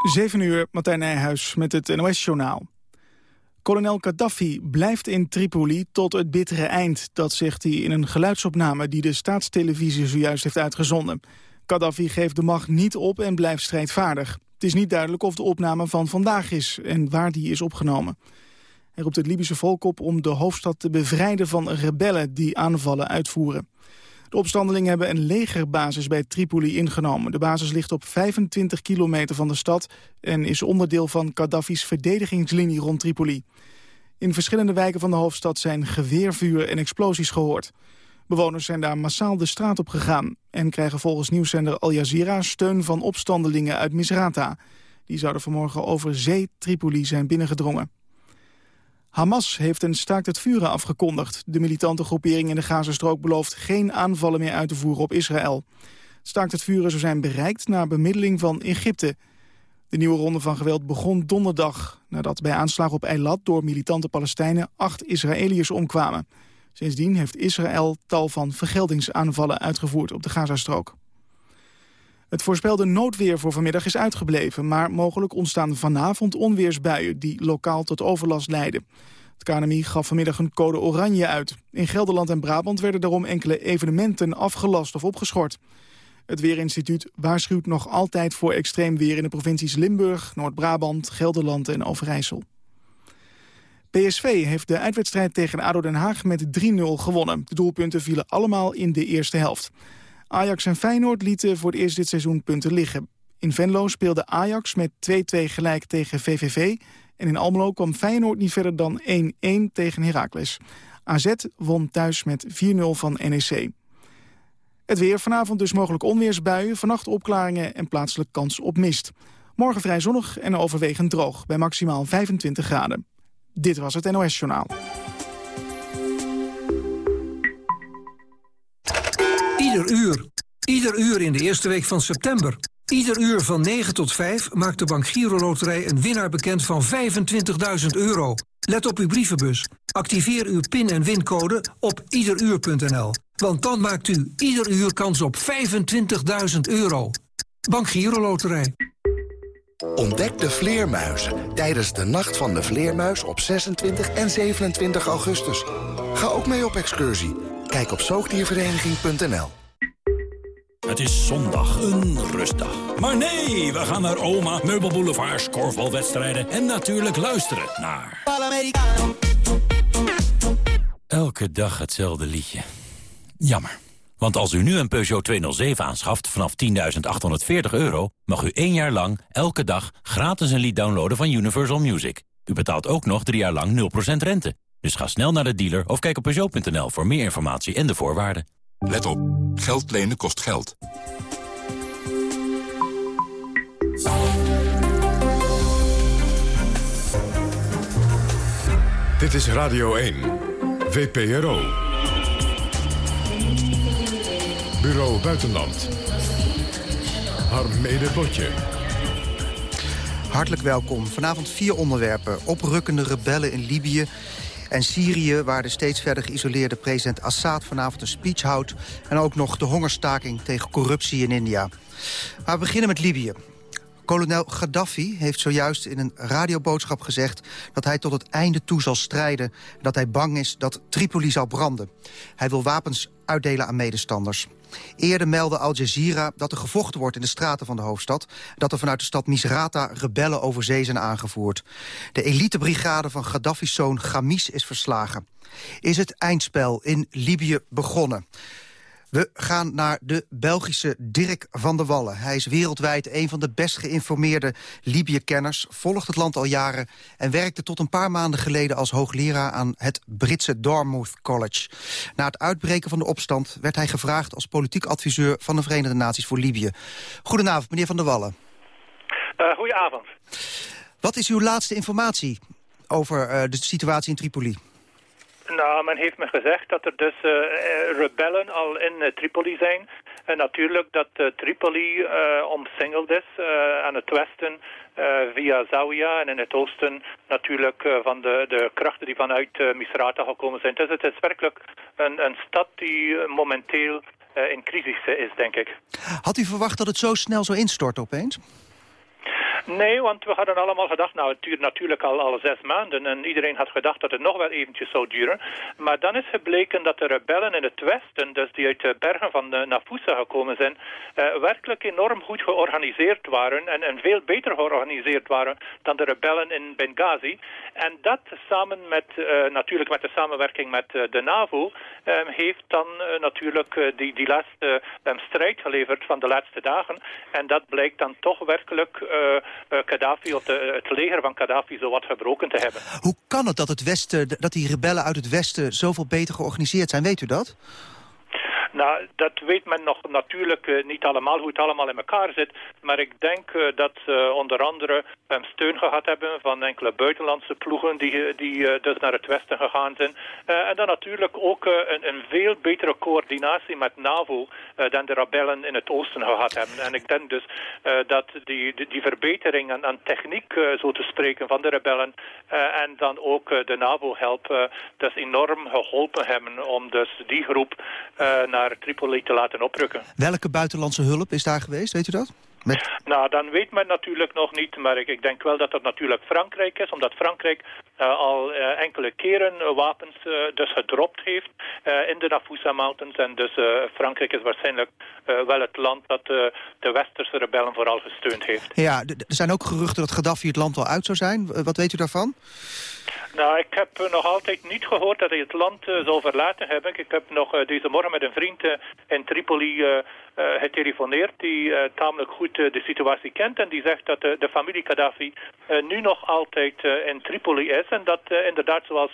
7 uur, Martijn Nijhuis met het NOS-journaal. Kolonel Gaddafi blijft in Tripoli tot het bittere eind. Dat zegt hij in een geluidsopname die de staatstelevisie zojuist heeft uitgezonden. Gaddafi geeft de macht niet op en blijft strijdvaardig. Het is niet duidelijk of de opname van vandaag is en waar die is opgenomen. Hij roept het Libische volk op om de hoofdstad te bevrijden van rebellen die aanvallen uitvoeren. De opstandelingen hebben een legerbasis bij Tripoli ingenomen. De basis ligt op 25 kilometer van de stad... en is onderdeel van Gaddafi's verdedigingslinie rond Tripoli. In verschillende wijken van de hoofdstad zijn geweervuur en explosies gehoord. Bewoners zijn daar massaal de straat op gegaan... en krijgen volgens nieuwszender Al Jazeera steun van opstandelingen uit Misrata. Die zouden vanmorgen over zee Tripoli zijn binnengedrongen. Hamas heeft een staakt het vuren afgekondigd. De militante groepering in de Gazastrook belooft geen aanvallen meer uit te voeren op Israël. Staakt het vuren zou zijn bereikt na bemiddeling van Egypte. De nieuwe ronde van geweld begon donderdag... nadat bij aanslag op Eilat door militante Palestijnen acht Israëliërs omkwamen. Sindsdien heeft Israël tal van vergeldingsaanvallen uitgevoerd op de Gazastrook. Het voorspelde noodweer voor vanmiddag is uitgebleven... maar mogelijk ontstaan vanavond onweersbuien die lokaal tot overlast leiden. Het KNMI gaf vanmiddag een code oranje uit. In Gelderland en Brabant werden daarom enkele evenementen afgelast of opgeschort. Het Weerinstituut waarschuwt nog altijd voor extreem weer in de provincies Limburg, Noord-Brabant, Gelderland en Overijssel. PSV heeft de uitwedstrijd tegen ADO Den Haag met 3-0 gewonnen. De doelpunten vielen allemaal in de eerste helft. Ajax en Feyenoord lieten voor het eerst dit seizoen punten liggen. In Venlo speelde Ajax met 2-2 gelijk tegen VVV... en in Almelo kwam Feyenoord niet verder dan 1-1 tegen Heracles. AZ won thuis met 4-0 van NEC. Het weer, vanavond dus mogelijk onweersbuien, vannacht opklaringen en plaatselijk kans op mist. Morgen vrij zonnig en overwegend droog, bij maximaal 25 graden. Dit was het NOS Journaal. Ieder uur. Ieder uur in de eerste week van september. Ieder uur van 9 tot 5 maakt de Bank Giro Loterij een winnaar bekend van 25.000 euro. Let op uw brievenbus. Activeer uw pin- en wincode op iederuur.nl. Want dan maakt u ieder uur kans op 25.000 euro. Bank Giro Loterij. Ontdek de vleermuizen tijdens de Nacht van de Vleermuis op 26 en 27 augustus. Ga ook mee op excursie. Kijk op zoogdiervereniging.nl. Het is zondag, een rustdag. Maar nee, we gaan naar oma, meubelboulevards, korfbalwedstrijden... en natuurlijk luisteren naar... Elke dag hetzelfde liedje. Jammer. Want als u nu een Peugeot 207 aanschaft vanaf 10.840 euro... mag u één jaar lang, elke dag, gratis een lied downloaden van Universal Music. U betaalt ook nog drie jaar lang 0% rente. Dus ga snel naar de dealer of kijk op Peugeot.nl voor meer informatie en de voorwaarden. Let op, geld lenen kost geld. Dit is Radio 1, VPRO. Bureau Buitenland. Harm Botje. Hartelijk welkom. Vanavond vier onderwerpen. Oprukkende rebellen in Libië en Syrië, waar de steeds verder geïsoleerde president Assad vanavond een speech houdt. En ook nog de hongerstaking tegen corruptie in India. Maar we beginnen met Libië. Kolonel Gaddafi heeft zojuist in een radioboodschap gezegd... dat hij tot het einde toe zal strijden. En dat hij bang is dat Tripoli zal branden. Hij wil wapens uitdelen aan medestanders. Eerder meldde Al Jazeera dat er gevochten wordt in de straten van de hoofdstad. Dat er vanuit de stad Misrata rebellen over zee zijn aangevoerd. De elitebrigade van Gaddafi's zoon Gamis is verslagen. Is het eindspel in Libië begonnen? We gaan naar de Belgische Dirk van der Wallen. Hij is wereldwijd een van de best geïnformeerde Libië-kenners... volgt het land al jaren en werkte tot een paar maanden geleden... als hoogleraar aan het Britse Dartmouth College. Na het uitbreken van de opstand werd hij gevraagd... als politiek adviseur van de Verenigde Naties voor Libië. Goedenavond, meneer van der Wallen. Uh, goedenavond. Wat is uw laatste informatie over uh, de situatie in Tripoli? Nou, men heeft me gezegd dat er dus uh, rebellen al in uh, Tripoli zijn. En natuurlijk dat uh, Tripoli omsingeld is aan het westen via Zawiya en in het oosten natuurlijk van de, de krachten die vanuit Misrata gekomen zijn. Dus het is werkelijk een, een stad die momenteel in crisis is, denk ik. Had u verwacht dat het zo snel zou instorten opeens? Nee, want we hadden allemaal gedacht, nou het duurt natuurlijk al, al zes maanden en iedereen had gedacht dat het nog wel eventjes zou duren. Maar dan is gebleken dat de rebellen in het westen, dus die uit de bergen van de Nafusa gekomen zijn, uh, werkelijk enorm goed georganiseerd waren en, en veel beter georganiseerd waren dan de rebellen in Benghazi. En dat samen met, uh, natuurlijk met de samenwerking met de NAVO, heeft dan natuurlijk die, die laatste strijd geleverd van de laatste dagen. En dat blijkt dan toch werkelijk Gaddafi of de, het leger van Gaddafi zo wat gebroken te hebben. Hoe kan het dat, het Westen, dat die rebellen uit het Westen zoveel beter georganiseerd zijn? Weet u dat? Nou, dat weet men nog natuurlijk uh, niet allemaal, hoe het allemaal in elkaar zit. Maar ik denk uh, dat ze onder andere um, steun gehad hebben van enkele buitenlandse ploegen die, die dus naar het westen gegaan zijn. en dan natuurlijk ook een, een, veel betere coördinatie met NAVO dan de rebellen in het oosten gehad hebben. En ik denk dus dat die, die, verbetering aan, aan techniek, zo te spreken, van de rebellen en dan ook de NAVO-help, dus enorm geholpen hebben om dus die groep naar naar Tripoli te laten oprukken. Welke buitenlandse hulp is daar geweest, weet u dat? Met... Nou, dan weet men natuurlijk nog niet, maar ik, ik, denk wel dat het natuurlijk Frankrijk is, omdat Frankrijk uh, al uh, enkele keren uh, wapens dus gedropt heeft in de Nafusa Mountains. En dus Frankrijk is waarschijnlijk wel het land dat de westerse rebellen vooral gesteund heeft. Ja, er zijn ook geruchten dat Gaddafi het land al uit zou zijn. wat weet u daarvan? Nou, ik heb nog altijd niet gehoord dat hij het land uh, zou verlaten hebben. Ik heb nog uh, deze morgen met een vriend in Tripoli getelefoneerd... die tamelijk goed de situatie kent. En die zegt dat de familie Gaddafi nu nog altijd in Tripoli is. En dat inderdaad, zoals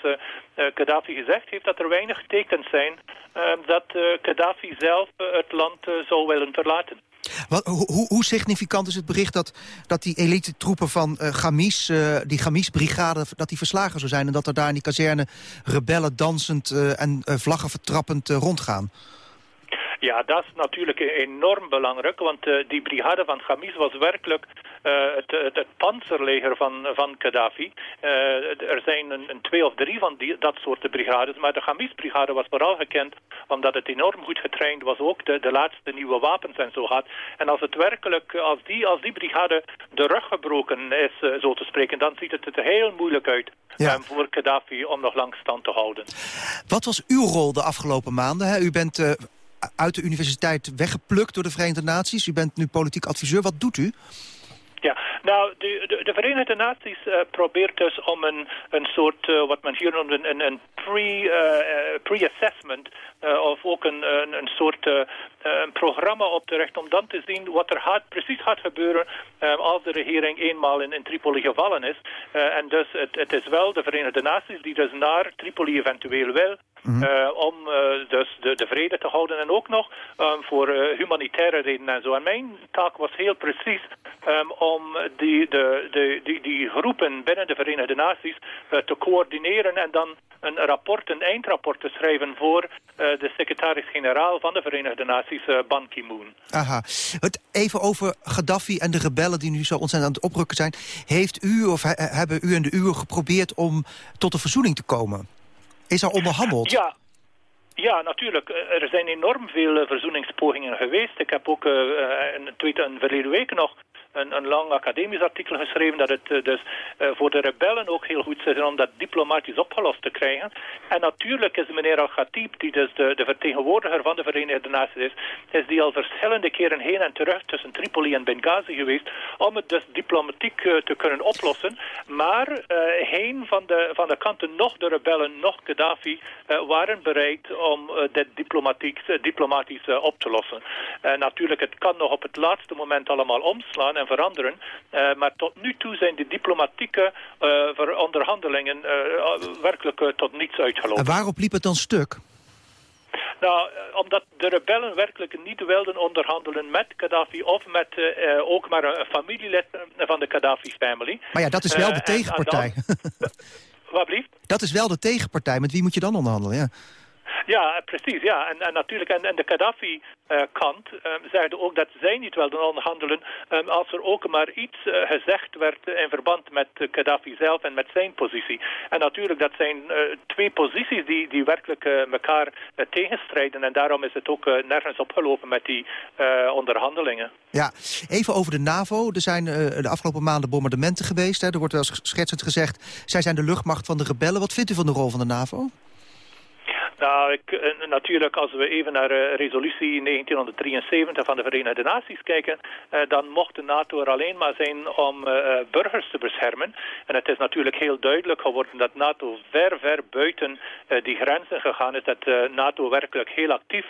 Gaddafi gezegd heeft... dat er weinig tekens zijn dat Gaddafi zelf het land zou willen verlaten. Wat, hoe, hoe, significant is het bericht dat, dat die elite troepen van uh, Gamis, uh, die Gamis-brigade, dat die verslagen zou zijn... en dat er daar in die kazerne rebellen dansend uh, en vlaggen vertrappend rondgaan? Ja, dat is natuurlijk enorm belangrijk, want uh, die brigade van Gamis was werkelijk uh, het, het, het, panzerleger van, van Gaddafi. Uh, er zijn een, een, twee of drie van die, dat soort brigades, maar de Gamis-brigade was vooral gekend omdat het enorm goed getraind was, ook de, de laatste nieuwe wapens en zo had. En als het werkelijk, als die, als die brigade de rug gebroken is, zo te spreken, dan ziet het er heel moeilijk uit ja. um, voor Gaddafi om nog lang stand te houden. Wat was uw rol de afgelopen maanden? Hè? U bent uit de universiteit weggeplukt door de Verenigde Naties. U bent nu politiek adviseur. Wat doet u? Ja, nou, de, de, de Verenigde Naties uh, probeert dus om een, een soort, uh, wat men hier noemt, een, een pre-assessment, pre uh, of ook een, een, een soort een programma op te richten om dan te zien wat er gaat, precies gaat gebeuren als de regering eenmaal in, in Tripoli gevallen is. en dus het, het is wel de Verenigde Naties die dus naar Tripoli eventueel wil, Mm -hmm. om dus de, de, vrede te houden en ook nog um, voor humanitaire redenen en zo. En mijn taak was heel precies um, om die, de, de, die, die groepen binnen de Verenigde Naties te coördineren en dan een rapport, een eindrapport te schrijven voor de secretaris-generaal van de Verenigde Naties, Ban Ki-moon. Aha. Even over Gaddafi en de rebellen die nu zo ontzettend aan het oprukken zijn. Heeft u of hebben u en de uwe geprobeerd om tot een verzoening te komen? Is er onderhandeld? Ja, ja, natuurlijk. Er zijn enorm veel verzoeningspogingen geweest. Ik heb ook uh, een tweet een verleden week nog een, een lang academisch artikel geschreven dat het uh, dus uh, voor de rebellen ook heel goed is om dat diplomatisch opgelost te krijgen. En natuurlijk is meneer Al-Khatib, die dus de, de, vertegenwoordiger van de Verenigde Naties is, is die al verschillende keren heen en terug tussen Tripoli en Benghazi geweest om het dus diplomatiek uh, te kunnen oplossen. Maar geen van de, van de kanten, nog de rebellen, nog Gaddafi, waren bereid om dit diplomatiek, diplomatisch op te lossen. natuurlijk, het kan nog op het laatste moment allemaal omslaan veranderen. Uh, maar tot nu toe zijn de diplomatieke uh, onderhandelingen uh, werkelijk tot niets uitgelopen. En waarop liep het dan stuk? Nou, omdat de rebellen werkelijk niet wilden onderhandelen met Gaddafi of met uh, ook maar een familielid van de Gaddafi-family. Maar ja, dat is wel de tegenpartij. wat blieft? Dat is wel de tegenpartij. Met wie moet je dan onderhandelen? Ja. Ja, precies. Ja. En, en natuurlijk, en, en de Gaddafi-kant uh, zeiden ook dat zij niet wilden onderhandelen um, als er ook maar iets uh, gezegd werd in verband met Gaddafi zelf en met zijn positie. En natuurlijk, dat zijn twee posities die, die werkelijk elkaar tegenstrijden. En daarom is het ook nergens opgelopen met die onderhandelingen. Ja, even over de NAVO. Er zijn de afgelopen maanden bombardementen geweest. Hè. Er wordt wel schetsend gezegd, zij zijn de luchtmacht van de rebellen. Wat vindt u van de rol van de NAVO? Nou, eh, natuurlijk als we even naar uh, resolutie 1973 van de Verenigde Naties kijken, uh, dan mocht de NATO er alleen maar zijn om burgers te beschermen. En het is natuurlijk heel duidelijk geworden dat NATO ver, ver buiten die grenzen gegaan is. Dat NATO werkelijk heel actief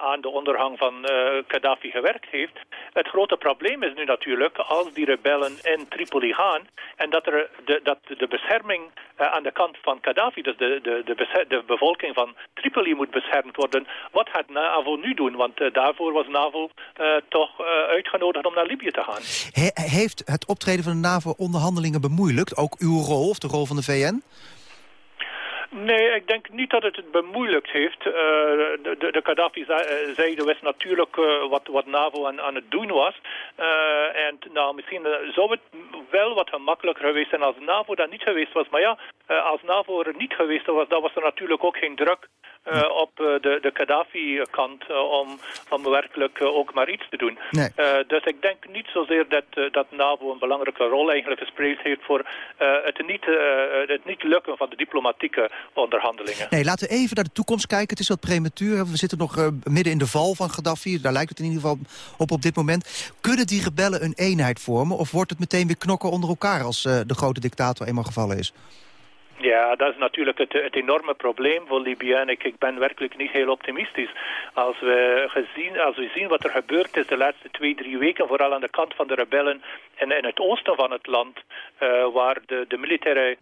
aan de ondergang van Gaddafi gewerkt heeft. Het grote probleem is nu natuurlijk als die rebellen in Tripoli gaan en dat, er de, dat de bescherming aan de kant van Gaddafi, dus de, de, de, de bevolking van Tripoli moet beschermd worden. Wat gaat NAVO nu doen? Want uh, daarvoor was NAVO uh, toch uh, uitgenodigd om naar Libië te gaan. He heeft het optreden van de NAVO onderhandelingen bemoeilijkt? Ook uw rol of de rol van de VN? Nee, ik denk niet dat het het bemoeilijkt heeft. Uh, de, de, de Gaddafi-zijde wist natuurlijk uh, wat, wat NAVO aan, aan het doen was. Uh, en nou, misschien zou het wel wat gemakkelijker geweest zijn als NAVO dat niet geweest was. Maar ja, als NAVO er niet geweest was, dan was er natuurlijk ook geen druk uh, op de, de Gaddafi-kant uh, om, om werkelijk uh, ook maar iets te doen. Nee. dus ik denk niet zozeer dat, dat NAVO een belangrijke rol eigenlijk gespeeld heeft voor het, niet, het niet lukken van de diplomatieke onderhandelingen. Nee, laten we even naar de toekomst kijken. Het is wat prematuur. We zitten nog midden in de val van Gaddafi. Daar lijkt het in ieder geval op op dit moment. Kunnen die rebellen een eenheid vormen? Of wordt het meteen weer knokken onder elkaar als de grote dictator eenmaal gevallen is? Ja, dat is natuurlijk het, het enorme probleem voor Libië. En ik, ik ben werkelijk niet heel optimistisch. Als we, gezien, als we zien wat er gebeurd is de laatste twee, drie weken... vooral aan de kant van de rebellen en in het oosten van het land... Uh, waar de, de militaire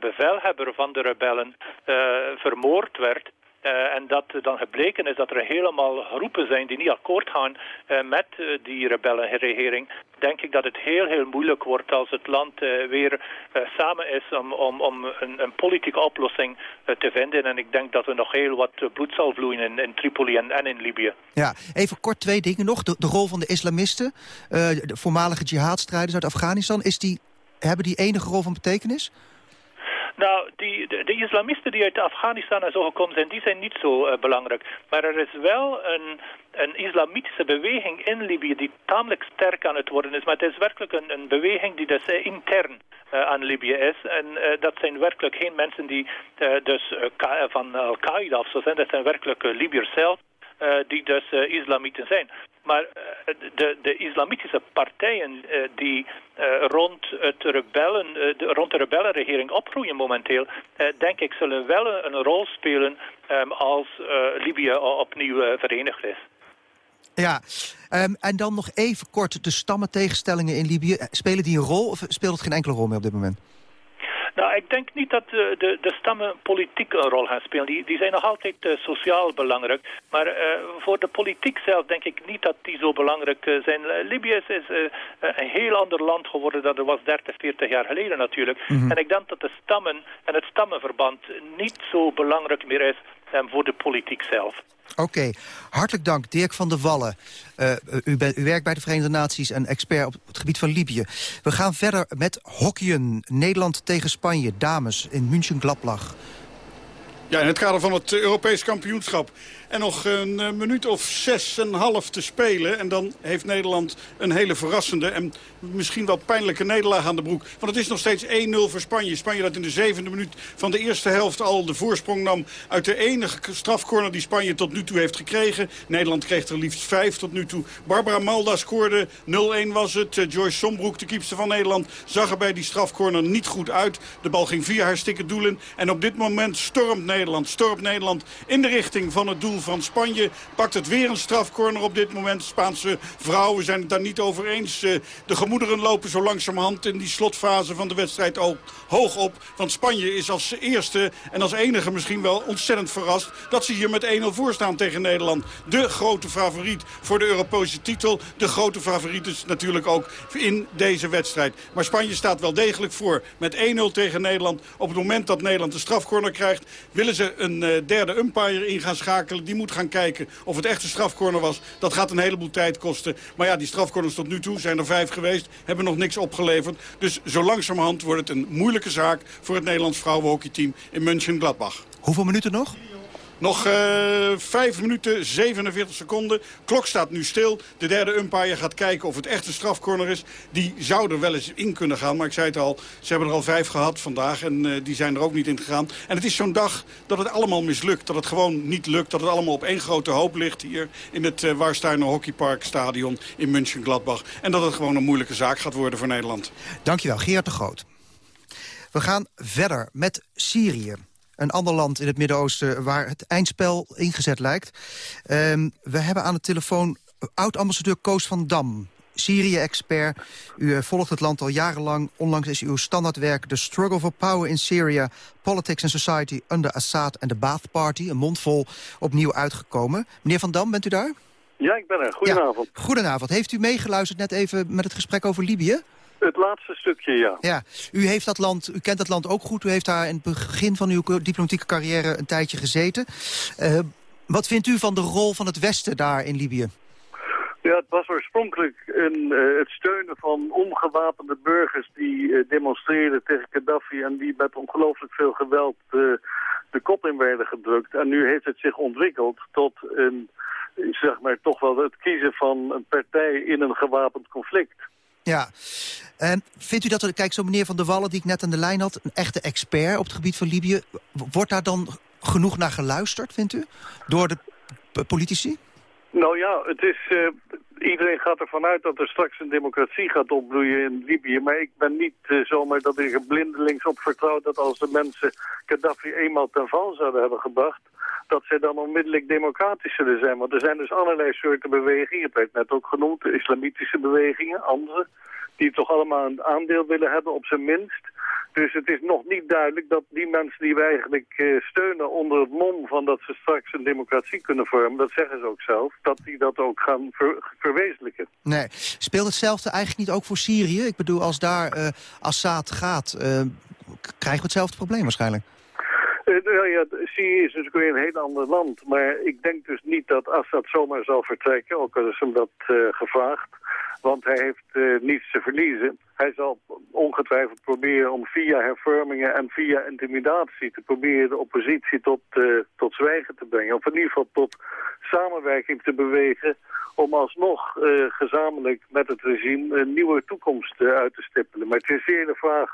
bevelhebber van de rebellen uh, vermoord werd... Uh, en dat dan gebleken is dat er helemaal groepen zijn die niet akkoord gaan met die rebellenregering, denk ik dat het heel, heel moeilijk wordt als het land weer samen is om, om, om een, een politieke oplossing te vinden. En ik denk dat er nog heel wat bloed zal vloeien in, in Tripoli en, en, in Libië. Ja, even kort twee dingen nog. De, de rol van de islamisten, de voormalige jihadstrijders uit Afghanistan, is die, hebben die enige rol van betekenis? Nou, die, de, de, islamisten die uit Afghanistan en zo gekomen zijn, die zijn niet zo uh, belangrijk. Maar er is wel een, een islamitische beweging in Libië die tamelijk sterk aan het worden is. Maar het is werkelijk een, een beweging die dus uh, intern uh, aan Libië is. En dat zijn werkelijk geen mensen die dus van Al-Qaeda of zo zijn. Dat zijn werkelijk Libiërs zelf. Die dus islamieten zijn. Maar de, de islamitische partijen die rond, het rebellen, de, rond de rebellenregering opgroeien momenteel, denk ik zullen wel een rol spelen um, als Libië opnieuw verenigd is. Ja, um, en dan nog even kort de stammentegenstellingen in Libië. Spelen die een rol of speelt het geen enkele rol meer op dit moment? Nou, ik denk niet dat de, de, de stammen politiek een rol gaan spelen. Die, die zijn nog altijd uh, sociaal belangrijk. Maar uh, voor de politiek zelf denk ik niet dat die zo belangrijk uh, zijn. Libië is, is een heel ander land geworden dan het was 30, 40 jaar geleden natuurlijk. Mm -hmm. En ik denk dat de stammen en het stammenverband niet zo belangrijk meer is um, voor de politiek zelf. Oké, hartelijk dank Dirk van der Wallen. Uh, u, werkt bij de Verenigde Naties en expert op het gebied van Libië. We gaan verder met hockeyen. Nederland tegen Spanje, dames in München-Gladbach. Ja, in het kader van het Europees kampioenschap. En nog een uh, minuut of zes en half te spelen. En dan heeft Nederland een hele verrassende en misschien wel pijnlijke nederlaag aan de broek. Want het is nog steeds 1-0 voor Spanje. Spanje dat in de zevende minuut van de eerste helft al de voorsprong nam... uit de enige strafcorner die Spanje tot nu toe heeft gekregen. Nederland kreeg er liefst vijf tot nu toe. Barbara Malda scoorde, 0-1 was het. Uh, Joyce Sombroek, de keepster van Nederland, zag er bij die strafcorner niet goed uit. De bal ging via haar stikke doelen. En op dit moment stormt Nederland, stormt Nederland in de richting van het doel van Spanje. Pakt het weer een strafcorner op dit moment. Spaanse vrouwen zijn het daar niet over eens. Eh, de gemoederen lopen zo langzamerhand in die slotfase van de wedstrijd ook hoog op. Want Spanje is als eerste en als enige misschien wel ontzettend verrast... dat ze hier met 1-0 voor staan tegen Nederland. De grote favoriet voor de Europese titel. De grote favoriet is natuurlijk ook in deze wedstrijd. Maar Spanje staat wel degelijk voor met 1-0 tegen Nederland. Op het moment dat Nederland de strafcorner krijgt... willen ze een uh, derde umpire in gaan schakelen. Die moet gaan kijken of het echt een strafcorner was. Dat gaat een heleboel tijd kosten. Maar ja, die strafcorners tot nu toe zijn er vijf geweest. Hebben nog niks opgeleverd. Dus zo langzamerhand wordt het een moeilijke zaak voor het Nederlands vrouwenhockeyteam in München-Gladbach. Hoeveel minuten nog? Nog uh, 5 minuten 47 seconden. Klok staat nu stil. De derde umpire gaat kijken of het echt een strafcorner is. Die zou er wel eens in kunnen gaan. Maar ik zei het al, ze hebben er al vijf gehad vandaag. En uh, die zijn er ook niet in gegaan. En het is zo'n dag dat het allemaal mislukt. Dat het gewoon niet lukt. Dat het allemaal op één grote hoop ligt hier in het uh, Warsteiner Hockeyparkstadion in München-Gladbach. En dat het gewoon een moeilijke zaak gaat worden voor Nederland. Dankjewel, Geert de Groot. We gaan verder met Syrië. Een ander land in het Midden-Oosten waar het eindspel ingezet lijkt. Um, we hebben aan de telefoon oud-ambassadeur Koos van Dam. Syrië-expert. U volgt het land al jarenlang. Onlangs is uw standaardwerk The Struggle for Power in Syria... Politics and Society under Assad and the Baath Party... een mond vol opnieuw uitgekomen. Meneer Van Dam, bent u daar? Ja, ik ben er. Goedenavond. Ja, goedenavond. Heeft u meegeluisterd net even met het gesprek over Libië? Het laatste stukje, ja. Ja, u, heeft dat land, u kent dat land ook goed. U heeft daar in het begin van uw diplomatieke carrière een tijdje gezeten. Uh, wat vindt u van de rol van het Westen daar in Libië? Ja, het was oorspronkelijk een, uh, het steunen van ongewapende burgers... die uh, demonstreerden tegen Gaddafi... en die met ongelooflijk veel geweld de kop in werden gedrukt. En nu heeft het zich ontwikkeld tot een, zeg maar, toch wel het kiezen van een partij in een gewapend conflict. Ja. En vindt u dat, kijk, zo'n meneer Van der Wallen die ik net aan de lijn had... een echte expert op het gebied van Libië... wordt daar dan genoeg naar geluisterd, vindt u? Door de politici? Nou ja, het is... Uh, iedereen gaat ervan uit dat er straks een democratie gaat opbloeien in Libië. Maar ik ben niet uh, zomaar dat ik er blindelings op vertrouw... dat als de mensen Gaddafi eenmaal ten val zouden hebben gebracht dat zij dan onmiddellijk democratisch zullen zijn. Want er zijn dus allerlei soorten bewegingen, het net ook genoemd, de islamitische bewegingen, andere, die toch allemaal een aandeel willen hebben op zijn minst. Dus het is nog niet duidelijk dat die mensen die wij eigenlijk uh, steunen onder het mom van dat ze straks een democratie kunnen vormen, dat zeggen ze ook zelf, dat die dat ook gaan ver verwezenlijken. Nee. Speelt hetzelfde eigenlijk niet ook voor Syrië? Ik bedoel, als daar uh, Assad gaat, uh, krijgen we hetzelfde probleem waarschijnlijk. Uh, nou ja, Syrië is natuurlijk weer een heel ander land. Maar ik denk dus niet dat Assad zomaar zal vertrekken, ook al is hem dat uh, gevraagd. Want hij heeft uh, niets te verliezen. Hij zal ongetwijfeld proberen om via hervormingen en via intimidatie... te proberen de oppositie tot, tot zwijgen te brengen. Of in ieder geval tot samenwerking te bewegen... om alsnog gezamenlijk met het regime een nieuwe toekomst uit te stippelen. Maar het is zeer de vraag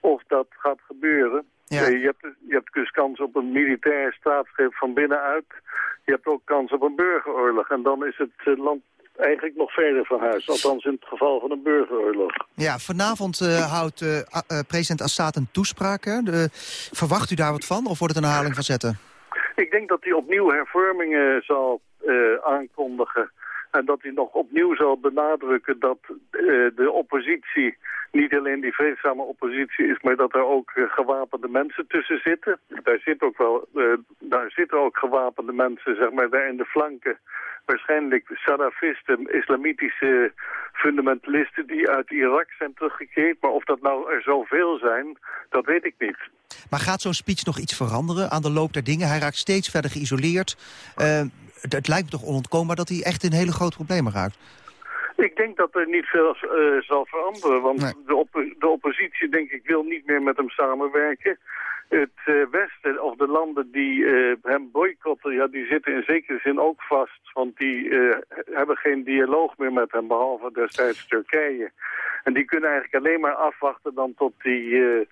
of dat gaat gebeuren. Ja. Je, hebt, je hebt dus kans op een militair staatsgreep van binnenuit. Je hebt ook kans op een burgeroorlog. En dan is het land eigenlijk nog verder van huis. Althans in het geval van een burgeroorlog. Ja, vanavond uh, houdt uh, uh, president Assad een toespraak. Hè? De, verwacht u daar wat van of wordt het een herhaling van zetten? Ik denk dat hij opnieuw hervormingen zal aankondigen. En dat hij nog opnieuw zal benadrukken dat de oppositie niet alleen die vreedzame oppositie is, maar dat er ook uh, gewapende mensen tussen zitten. Daar, zit ook wel, uh, daar zitten ook gewapende mensen, zeg maar, daar in de flanken. Waarschijnlijk salafisten, islamitische fundamentalisten die uit Irak zijn teruggekeerd. Maar of dat nou er zoveel zijn, dat weet ik niet. Maar gaat zo'n speech nog iets veranderen aan de loop der dingen? Hij raakt steeds verder geïsoleerd. Uh, het lijkt me toch onontkoombaar dat hij echt in hele grote problemen raakt. Ik denk dat er niet veel uh, zal veranderen, want nee. de, op de, oppositie denk ik wil niet meer met hem samenwerken. Het uh, Westen, of de landen die uh, hem boycotten, ja, die zitten in zekere zin ook vast. Want die hebben geen dialoog meer met hem, behalve destijds Turkije. En die kunnen eigenlijk alleen maar afwachten dan tot hij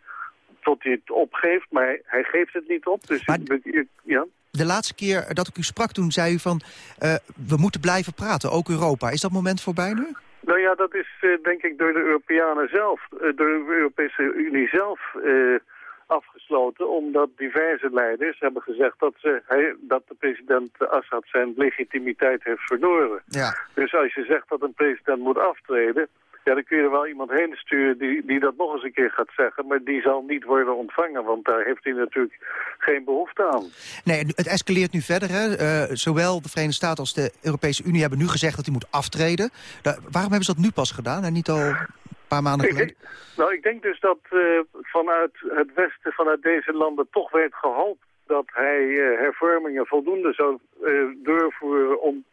tot hij het opgeeft, maar hij, geeft het niet op. Dus maar... ik, ja de laatste keer dat ik u sprak, toen zei u van... Uh, we moeten blijven praten, ook Europa. Is dat moment voorbij nu? Nou ja, dat is uh, denk ik door de Europeanen zelf, uh, door de Europese Unie zelf afgesloten. Omdat diverse leiders hebben gezegd dat, ze, hij, dat de president Assad zijn legitimiteit heeft verloren. Ja. Dus als je zegt dat een president moet aftreden... Ja, dan kun je er wel iemand heen sturen die, die dat nog eens een keer gaat zeggen. Maar die zal niet worden ontvangen, want daar heeft hij natuurlijk geen behoefte aan. Nee, het escaleert nu verder. Hè? Uh, zowel de Verenigde Staten als de Europese Unie hebben nu gezegd dat hij moet aftreden. Daar, waarom hebben ze dat nu pas gedaan en niet al een paar maanden geleden? Ik nou, ik denk dus dat uh, vanuit het Westen, vanuit deze landen toch werd gehoopt dat hij uh, hervormingen voldoende zou doorvoeren om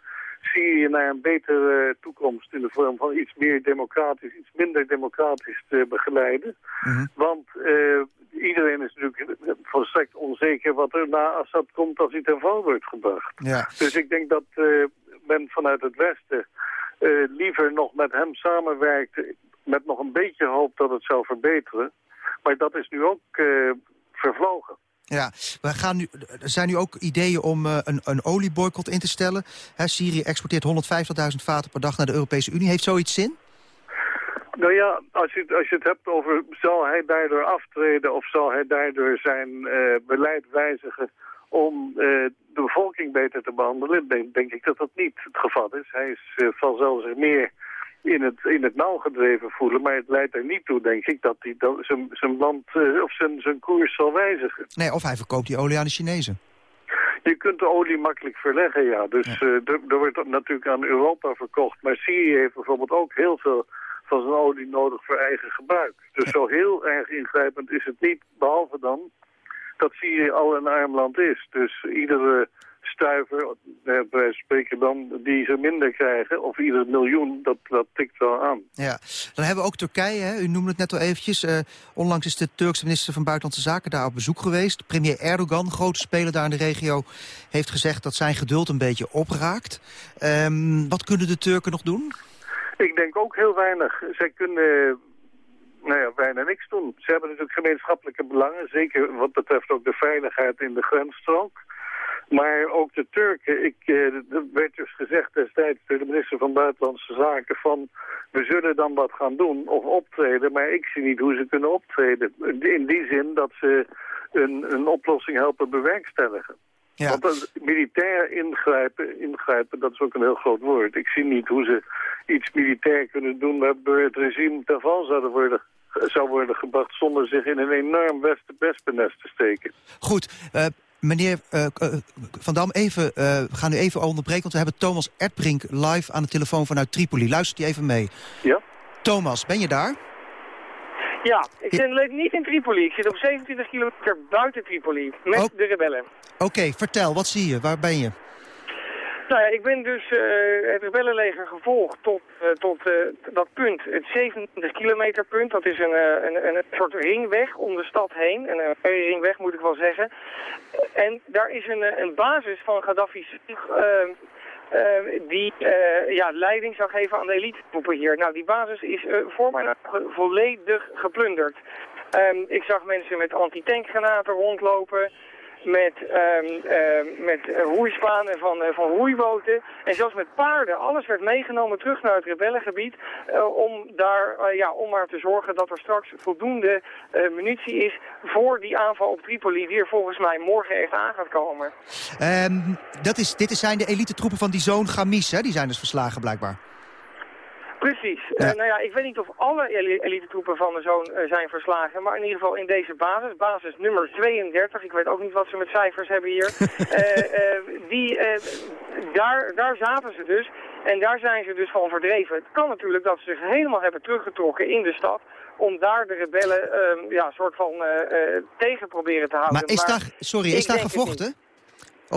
Syrië naar een betere toekomst in de vorm van iets meer democratisch, iets minder democratisch te begeleiden. -hmm. Want uh, iedereen is natuurlijk volstrekt onzeker wat er na Assad komt als hij ten val wordt gebracht. Ja. Dus ik denk dat uh, men vanuit het Westen uh, liever nog met hem samenwerkt met nog een beetje hoop dat het zou verbeteren. Maar dat is nu ook vervlogen. Ja, we gaan nu, er zijn nu ook ideeën om uh, een, een olieboycott in te stellen. Syrië exporteert 150.000 vaten per dag naar de Europese Unie. Heeft zoiets zin? Nou ja, als je, als je het hebt over zal hij daardoor aftreden... of zal hij daardoor zijn uh, beleid wijzigen om uh, de bevolking beter te behandelen... denk, denk ik dat dat niet het geval is. Hij is uh, vanzelfs meer in het, in het nauw gedreven voelen. Maar het leidt er niet toe, denk ik, dat hij zijn, zijn land uh, of zijn, zijn koers zal wijzigen. Nee, of hij verkoopt die olie aan de Chinezen. Je kunt de olie makkelijk verleggen, ja. Dus ja. Uh, er wordt natuurlijk aan Europa verkocht. Maar Syrië heeft bijvoorbeeld ook heel veel van zijn olie nodig voor eigen gebruik. Dus ja. zo heel erg ingrijpend is het niet, behalve dan dat Syrië al een arm land is. Dus iedere stuiver, bij wijze spreken dan, die ze minder krijgen, of ieder miljoen, dat, dat tikt wel aan. Ja, dan hebben we ook Turkije, hè? u noemde het net al eventjes. Uh, onlangs is de Turkse minister van Buitenlandse Zaken daar op bezoek geweest. Premier Erdogan, grote speler daar in de regio, heeft gezegd dat zijn geduld een beetje opraakt. Um, wat kunnen de Turken nog doen? Ik denk ook heel weinig. Zij kunnen nou ja, bijna niks doen. Ze hebben natuurlijk gemeenschappelijke belangen, zeker wat betreft ook de veiligheid in de grensstrook. Maar ook de Turken, ik, eh, er werd dus gezegd destijds door de minister van Buitenlandse Zaken van we zullen dan wat gaan doen of optreden, maar ik zie niet hoe ze kunnen optreden. In die zin dat ze een, een oplossing helpen bewerkstelligen. Ja. Want dat militair ingrijpen, ingrijpen, dat is ook een heel groot woord. Ik zie niet hoe ze iets militair kunnen doen waardoor het regime ter val zou worden, zou worden gebracht zonder zich in een enorm wespennest te steken. Goed, uh, Meneer uh, Van Dam, even, uh, we gaan u even onderbreken... want we hebben Thomas Erdbrink live aan de telefoon vanuit Tripoli. Luistert u even mee. Ja. Thomas, ben je daar? Ja, ik zit niet in Tripoli. Ik zit op 27 kilometer buiten Tripoli met oh. de rebellen. Oké, okay, vertel, wat zie je? Waar ben je? Nou ja, ik ben dus uh, het rebellenleger gevolgd tot, uh, tot uh, dat punt, het 27 kilometer punt. Dat is een, een, een, soort ringweg om de stad heen, een, een ringweg moet ik wel zeggen. En daar is een, een basis van Gaddafi's die ja, leiding zou geven aan de elitetroepen hier. Nou, die basis is voor mijn ogen volledig geplunderd. Um, ik zag mensen met antitankgranaten rondlopen met, um, met roeispanen van, uh, van roeiboten. En zelfs met paarden. Alles werd meegenomen terug naar het rebellengebied. Uh, om, daar, ja, om maar te zorgen dat er straks voldoende munitie is voor die aanval op Tripoli. Die er volgens mij morgen echt aan gaat komen. Um, dat is, dit zijn de elite troepen van die zoon Gamis. Hè? Die zijn dus verslagen blijkbaar. Precies. Ja. Uh, nou ja, ik weet niet of alle elite troepen van de zoon uh, zijn verslagen, maar in ieder geval in deze basis, basis nummer 32, ik weet ook niet wat ze met cijfers hebben hier, uh, die, daar, daar zaten ze dus en daar zijn ze dus van verdreven. Het kan natuurlijk dat ze zich helemaal hebben teruggetrokken in de stad, om daar de rebellen ja, soort van tegen proberen te houden. Maar is daar, sorry, is daar gevochten?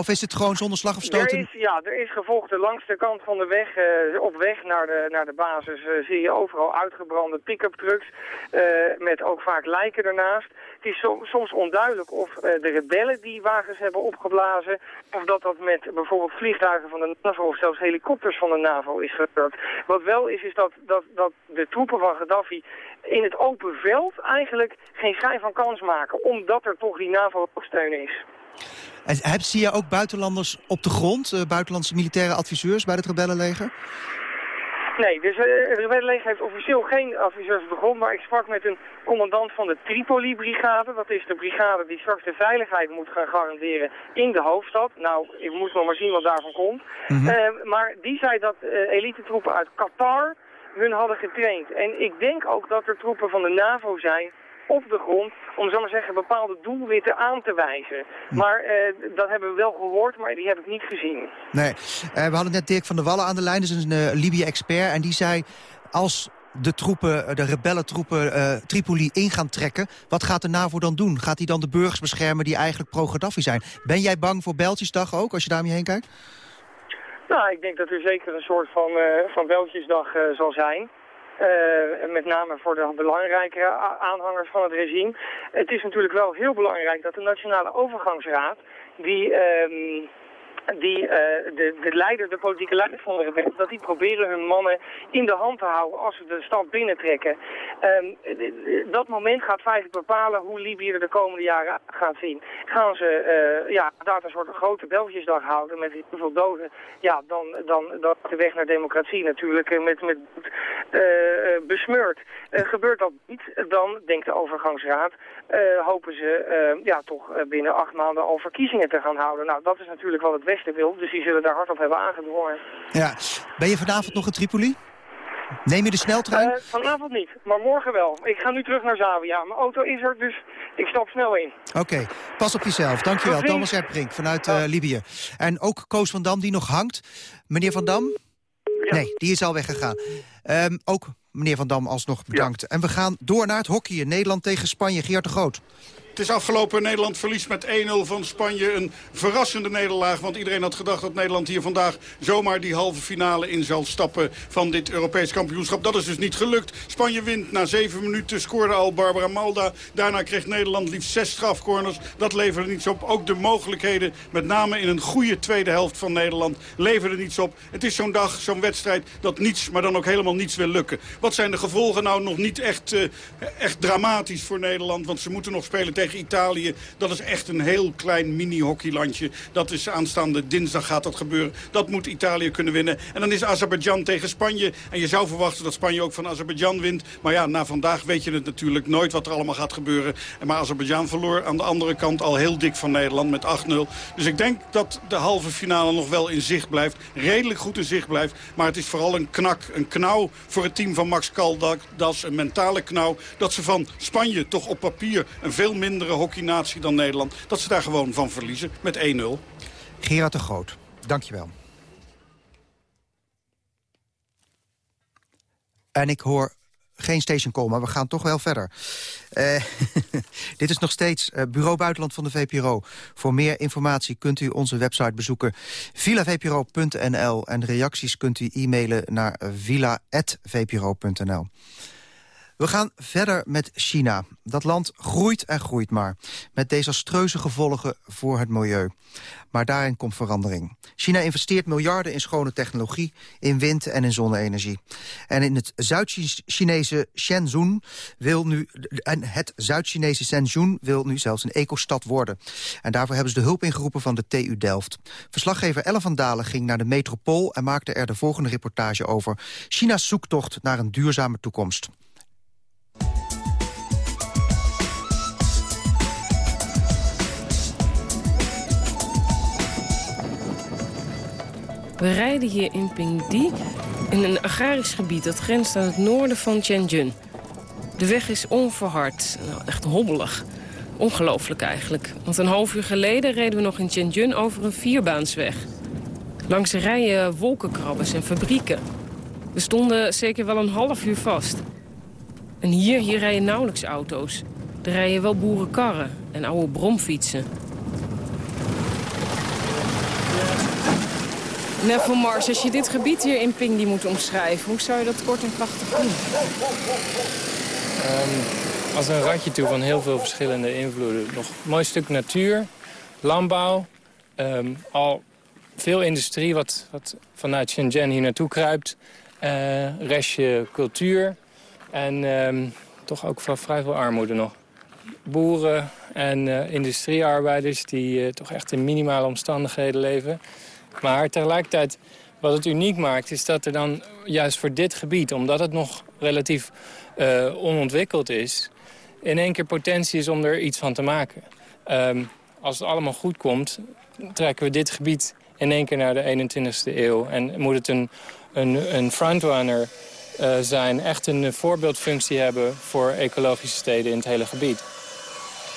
Of is het gewoon zonder slag of stoot? Er is, ja, er is gevochten langs de kant van de weg, uh, op weg naar de, naar de basis, uh, zie je overal uitgebrande pick-up trucks, uh, met ook vaak lijken ernaast. Het is so soms onduidelijk of de rebellen die wagens hebben opgeblazen, of dat dat met bijvoorbeeld vliegtuigen van de NAVO of zelfs helikopters van de NAVO is gebeurd. Wat wel is, is dat, dat, dat de troepen van Gaddafi in het open veld eigenlijk geen schijn van kans maken, omdat er toch die NAVO-steun is. En zie je ook buitenlanders op de grond, uh, buitenlandse militaire adviseurs bij het rebellenleger? Nee, dus uh, het rebellenleger heeft officieel geen adviseurs op de grond, maar ik sprak met een commandant van de Tripoli-brigade. Dat is de brigade die straks de veiligheid moet gaan garanderen in de hoofdstad. Nou, ik moet nog maar zien wat daarvan komt. Mm -hmm. uh, maar die zei dat elite troepen uit Qatar hun hadden getraind. En ik denk ook dat er troepen van de NAVO zijn op de grond, om zo maar zeggen, bepaalde doelwitten aan te wijzen. Hm. Maar uh, dat hebben we wel gehoord, maar die heb ik niet gezien. Nee, uh, we hadden net Dirk van der Wallen aan de lijn, dus een uh, Libië-expert. En die zei, als de troepen, de rebellentroepen Tripoli in gaan trekken. Wat gaat de NAVO dan doen? Gaat hij dan de burgers beschermen die eigenlijk pro-Gaddafi zijn? Ben jij bang voor Beltjesdag ook, als je daar om je heen kijkt? Nou, ik denk dat er zeker een soort van, van Beltjesdag zal zijn. Uh, met name voor de belangrijke aanhangers van het regime. Het is natuurlijk wel heel belangrijk dat de Nationale Overgangsraad... die... Uh, die, uh, de, de leider, de politieke leider van dat die proberen hun mannen in de hand te houden als ze de stad binnentrekken. Um, dat moment gaat feitelijk bepalen hoe Libië er de komende jaren gaat zien. Gaan ze uh, ja, daar een soort grote Belgisdag houden met heel veel doden, ja, dan, dan, dan de weg naar democratie natuurlijk met, met besmeurd. gebeurt dat niet, dan denkt de overgangsraad, hopen ze ja, toch binnen acht maanden al verkiezingen te gaan houden. Nou, dat is natuurlijk wel het wil. Dus die zullen daar hard op hebben aangedrongen. Ja. Ben je vanavond nog in Tripoli? Neem je de sneltrein? Uh, vanavond niet, maar morgen wel. Ik ga nu terug naar Zavia. Mijn auto is er, dus ik stap snel in. Oké, pas op jezelf. Dankjewel. Thomas Erbrink vanuit uh, Libië. En ook Koos van Dam die nog hangt. Meneer Van Dam? Ja. Nee, die is al weggegaan. Um, ook meneer Van Dam alsnog bedankt. Ja. En we gaan door naar het hockey. Nederland tegen Spanje. Geert de Groot. Het is afgelopen. Nederland verliest met 1-0 van Spanje. Een verrassende nederlaag. Want iedereen had gedacht dat Nederland hier vandaag zomaar die halve finale in zal stappen van dit Europees kampioenschap. Dat is dus niet gelukt. Spanje wint na zeven minuten. Scoorde al Barbara Malda. Daarna kreeg Nederland liefst zes strafcorners. Dat leverde niets op. Ook de mogelijkheden, met name in een goede tweede helft van Nederland, leverden niets op. Het is zo'n dag, zo'n wedstrijd, dat niets, maar dan ook helemaal niets wil lukken. Wat zijn de gevolgen nou nog niet echt, uh, echt dramatisch voor Nederland? Want ze moeten nog spelen tegen tegen Italië. Dat is echt een heel klein mini-hockeylandje. Dat is aanstaande dinsdag gaat dat gebeuren. Dat moet Italië kunnen winnen. En dan is Azerbeidzjan tegen Spanje. En je zou verwachten dat Spanje ook van Azerbeidzjan wint. Maar ja, na vandaag weet je het natuurlijk nooit wat er allemaal gaat gebeuren. Maar Azerbeidzjan verloor aan de andere kant al heel dik van Nederland met 8-0. Dus ik denk dat de halve finale nog wel in zicht blijft. Redelijk goed in zicht blijft. Maar het is vooral een knak, een knauw voor het team van Max Caldas. Een mentale knauw. Dat ze van Spanje toch op papier een veel minder mindere hockeynatie dan Nederland... dat ze daar gewoon van verliezen met 1-0. Gerard de Groot, dankjewel. En ik hoor geen station call, maar we gaan toch wel verder. Uh, dit is nog steeds uh, Bureau Buitenland van de VPRO. Voor meer informatie kunt u onze website bezoeken villavpro.nl en reacties kunt u e-mailen naar villa.vpro.nl. We gaan verder met China. Dat land groeit en groeit maar. Met desastreuze gevolgen voor het milieu. Maar daarin komt verandering. China investeert miljarden in schone technologie, in wind- en in zonne-energie. En in het Zuid-Chinese Shenzhen wil nu, en het Zuid-Chinese Shenzhen wil nu zelfs een ecostad worden. En daarvoor hebben ze de hulp ingeroepen van de TU Delft. Verslaggever Ellen van Dalen ging naar de metropool en maakte er de volgende reportage over. China's zoektocht naar een duurzame toekomst. We rijden hier in Pingdi, in een agrarisch gebied dat grenst aan het noorden van Tianjin. De weg is onverhard, nou, echt hobbelig. Ongelooflijk eigenlijk, want een half uur geleden reden we nog in Tianjin over een vierbaansweg. Langs rijen wolkenkrabbers en fabrieken. We stonden zeker wel een half uur vast. En hier, hier rijden nauwelijks auto's. Er rijden wel boerenkarren en oude bromfietsen. Van Mars, als je dit gebied hier in Pingdi moet omschrijven... hoe zou je dat kort en krachtig doen? Um, als een ratje toe van heel veel verschillende invloeden. Nog een mooi stuk natuur, landbouw, ehm, al veel industrie wat, wat vanuit Shenzhen hier naartoe kruipt. Uh, restje cultuur en um, toch ook vrij veel armoede nog. Boeren en uh, industriearbeiders die uh, toch echt in minimale omstandigheden leven. Maar tegelijkertijd, wat het uniek maakt, is dat er dan juist voor dit gebied... omdat het nog relatief uh, onontwikkeld is... in één keer potentie is om er iets van te maken. Um, als het allemaal goed komt, trekken we dit gebied in één keer naar de 21ste eeuw. En moet het een, een, een frontrunner uh, zijn, echt een voorbeeldfunctie hebben... voor ecologische steden in het hele gebied.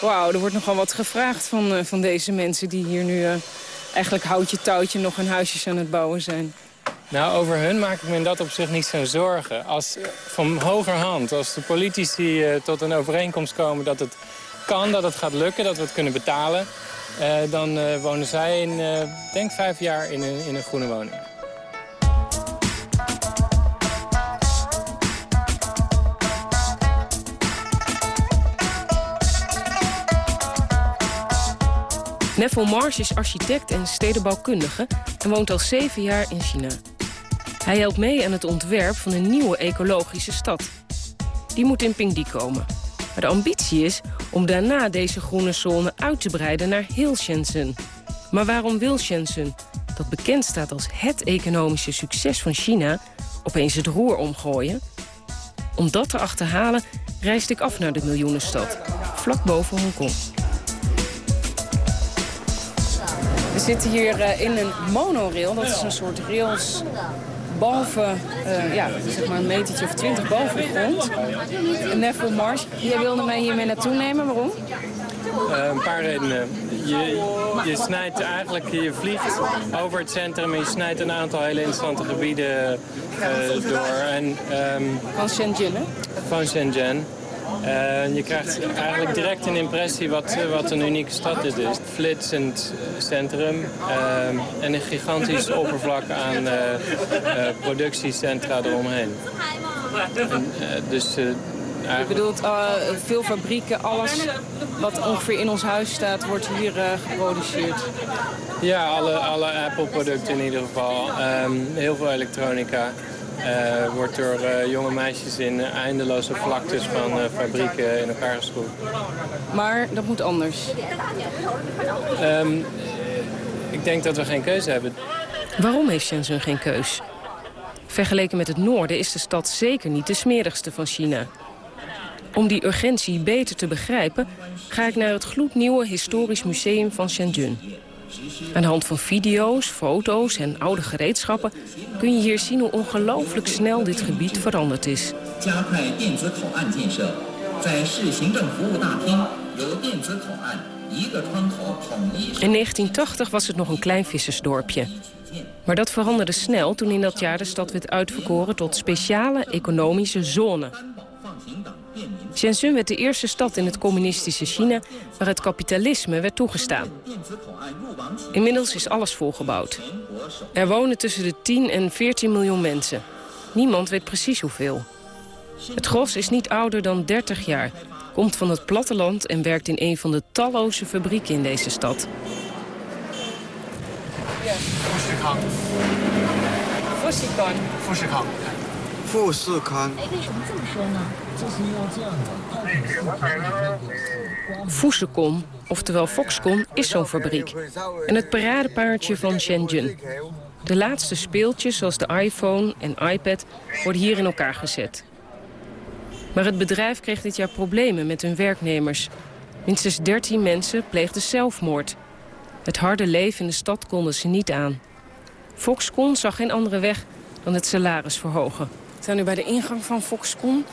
Wauw, er wordt nogal wat gevraagd van, uh, van deze mensen die hier nu eigenlijk houtje touwtje nog een huisjes aan het bouwen zijn. Nou, over hun maak ik me in dat opzicht niet zo'n zorgen. Als van hogerhand, als de politici uh, tot een overeenkomst komen dat het kan, dat het gaat lukken, dat we het kunnen betalen... Uh, dan uh, wonen zij in, denk vijf jaar in een, in een groene woning. Neville Mars is architect en stedenbouwkundige en woont al zeven jaar in China. Hij helpt mee aan het ontwerp van een nieuwe ecologische stad. Die moet in Pingdi komen. Maar de ambitie is om daarna deze groene zone uit te breiden naar heel Shenzhen. Maar waarom wil Shenzhen, dat bekend staat als het economische succes van China, opeens het roer omgooien? Om dat te achterhalen reisde ik af naar de miljoenenstad, vlak boven Hongkong. We zitten hier uh, in een monorail. Dat is een soort rails boven, uh, ja, zeg maar een metertje of twintig boven de grond. Neville Mars. Jij wilde mij hiermee naartoe nemen, waarom? Uh, een paar redenen. Je, je snijdt eigenlijk, je vliegt over het centrum en je snijdt een aantal hele interessante gebieden door. En, um, van Shenzhen, hè? Van Shenzhen. Uh, je krijgt eigenlijk direct een impressie wat, wat een unieke stad dit is. Flitsend centrum uh, en een gigantisch oppervlak aan uh, productiecentra eromheen. En, dus, Je bedoelt veel fabrieken, alles wat ongeveer in ons huis staat, wordt hier geproduceerd? Ja, alle, alle Apple-producten in ieder geval. Um, heel veel elektronica. Uh, wordt door uh, jonge meisjes in eindeloze vlaktes van uh, fabrieken in elkaar geschroefd. Maar dat moet anders. Um, ik denk dat we geen keuze hebben. Waarom heeft Shenzhen geen keus? Vergeleken met het noorden is de stad zeker niet de smerigste van China. Om die urgentie beter te begrijpen... ga ik naar het gloednieuwe historisch museum van Shenzhen. Aan de hand van video's, foto's en oude gereedschappen... kun je hier zien hoe ongelooflijk snel dit gebied veranderd is. In 1980 was het nog een klein vissersdorpje. Maar dat veranderde snel toen in dat jaar de stad werd uitverkoren... tot speciale economische zone. Shenzhen werd de eerste stad in het communistische China... waar het kapitalisme werd toegestaan. Inmiddels is alles volgebouwd. Er wonen tussen de 10 en 14 miljoen mensen. Niemand weet precies hoeveel. Het gros is niet ouder dan 30 jaar, komt van het platteland... en werkt in een van de talloze fabrieken in deze stad. Fushikang. Fushikang. Fushikang, oftewel Foxconn, is zo'n fabriek. En het paradepaardje van Shenzhen. De laatste speeltjes, zoals de iPhone en iPad, worden hier in elkaar gezet. Maar het bedrijf kreeg dit jaar problemen met hun werknemers. Minstens 13 mensen pleegden zelfmoord. Het harde leven in de stad konden ze niet aan. Foxconn zag geen andere weg dan het salaris verhogen. We zijn nu bij de ingang van Foxconn.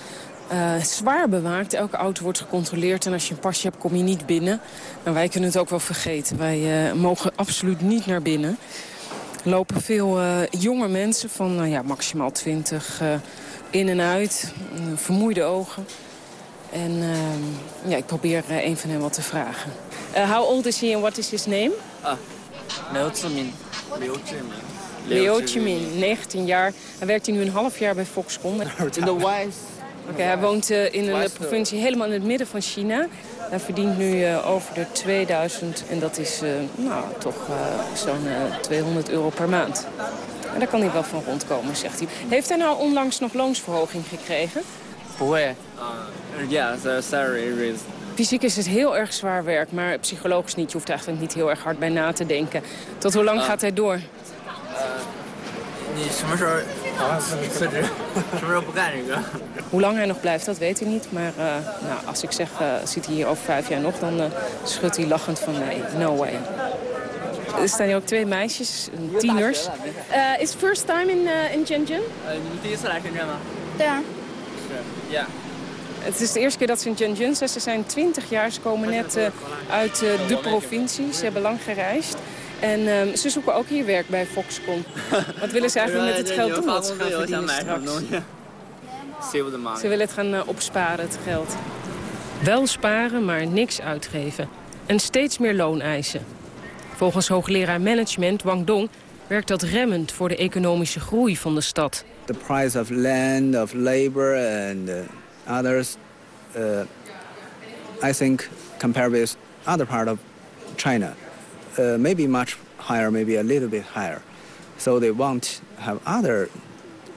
Uh, zwaar bewaakt. Elke auto wordt gecontroleerd en als je een pasje hebt kom je niet binnen. Nou, wij kunnen het ook wel vergeten. Wij uh, mogen absoluut niet naar binnen. Er lopen veel uh, jonge mensen van nou ja, maximaal 20 in en uit. vermoeide ogen. En ehm, ja, ik probeer een van hen wat te vragen. how old is he and what is his name? Ah. Liu Zimin, 19 jaar. Hij werkt hier nu een half jaar bij Foxconn. In the wise Oké, hij woont uh, in een provincie helemaal in het midden van China. Hij verdient nu uh, over de 2000 en dat is uh, nou, toch zo'n 200 euro per maand. En daar kan hij wel van rondkomen, zegt hij. Heeft hij nou onlangs nog loonsverhoging gekregen? Ja, the salary raise. Fysiek is het heel erg zwaar werk, maar psychologisch niet. Je hoeft eigenlijk niet heel erg hard bij na te denken. Tot hoe lang gaat hij door? 你什么时候 hoe lang hij nog blijft, dat weet hij niet. Maar eh, nou, als ik zeg, uh, zit hij hier over vijf jaar nog... dan uh, schudt hij lachend van mij. no way. Er staan hier ook twee meisjes, tieners. is first time in, in Shenzhen? Ja. Ja. Het is de eerste keer dat ze in Shenzhen zijn. Ze zijn 20 jaar, ze komen net uit de provincie. Ze hebben lang gereisd. En ehm, ze zoeken ook hier werk bij Foxconn. Wat willen ze eigenlijk met het geld doen wat ze gaan verdienen straks? Ze willen het gaan eh, opsparen, het geld. Wel sparen, maar niks uitgeven. En steeds meer looneisen. Volgens hoogleraar management Wang Dong werkt dat remmend voor de economische groei van de stad. The price of land, of labor and uh, others, uh, I think compared with other part of China, uh, maybe much higher, maybe a little bit higher. So they won't have other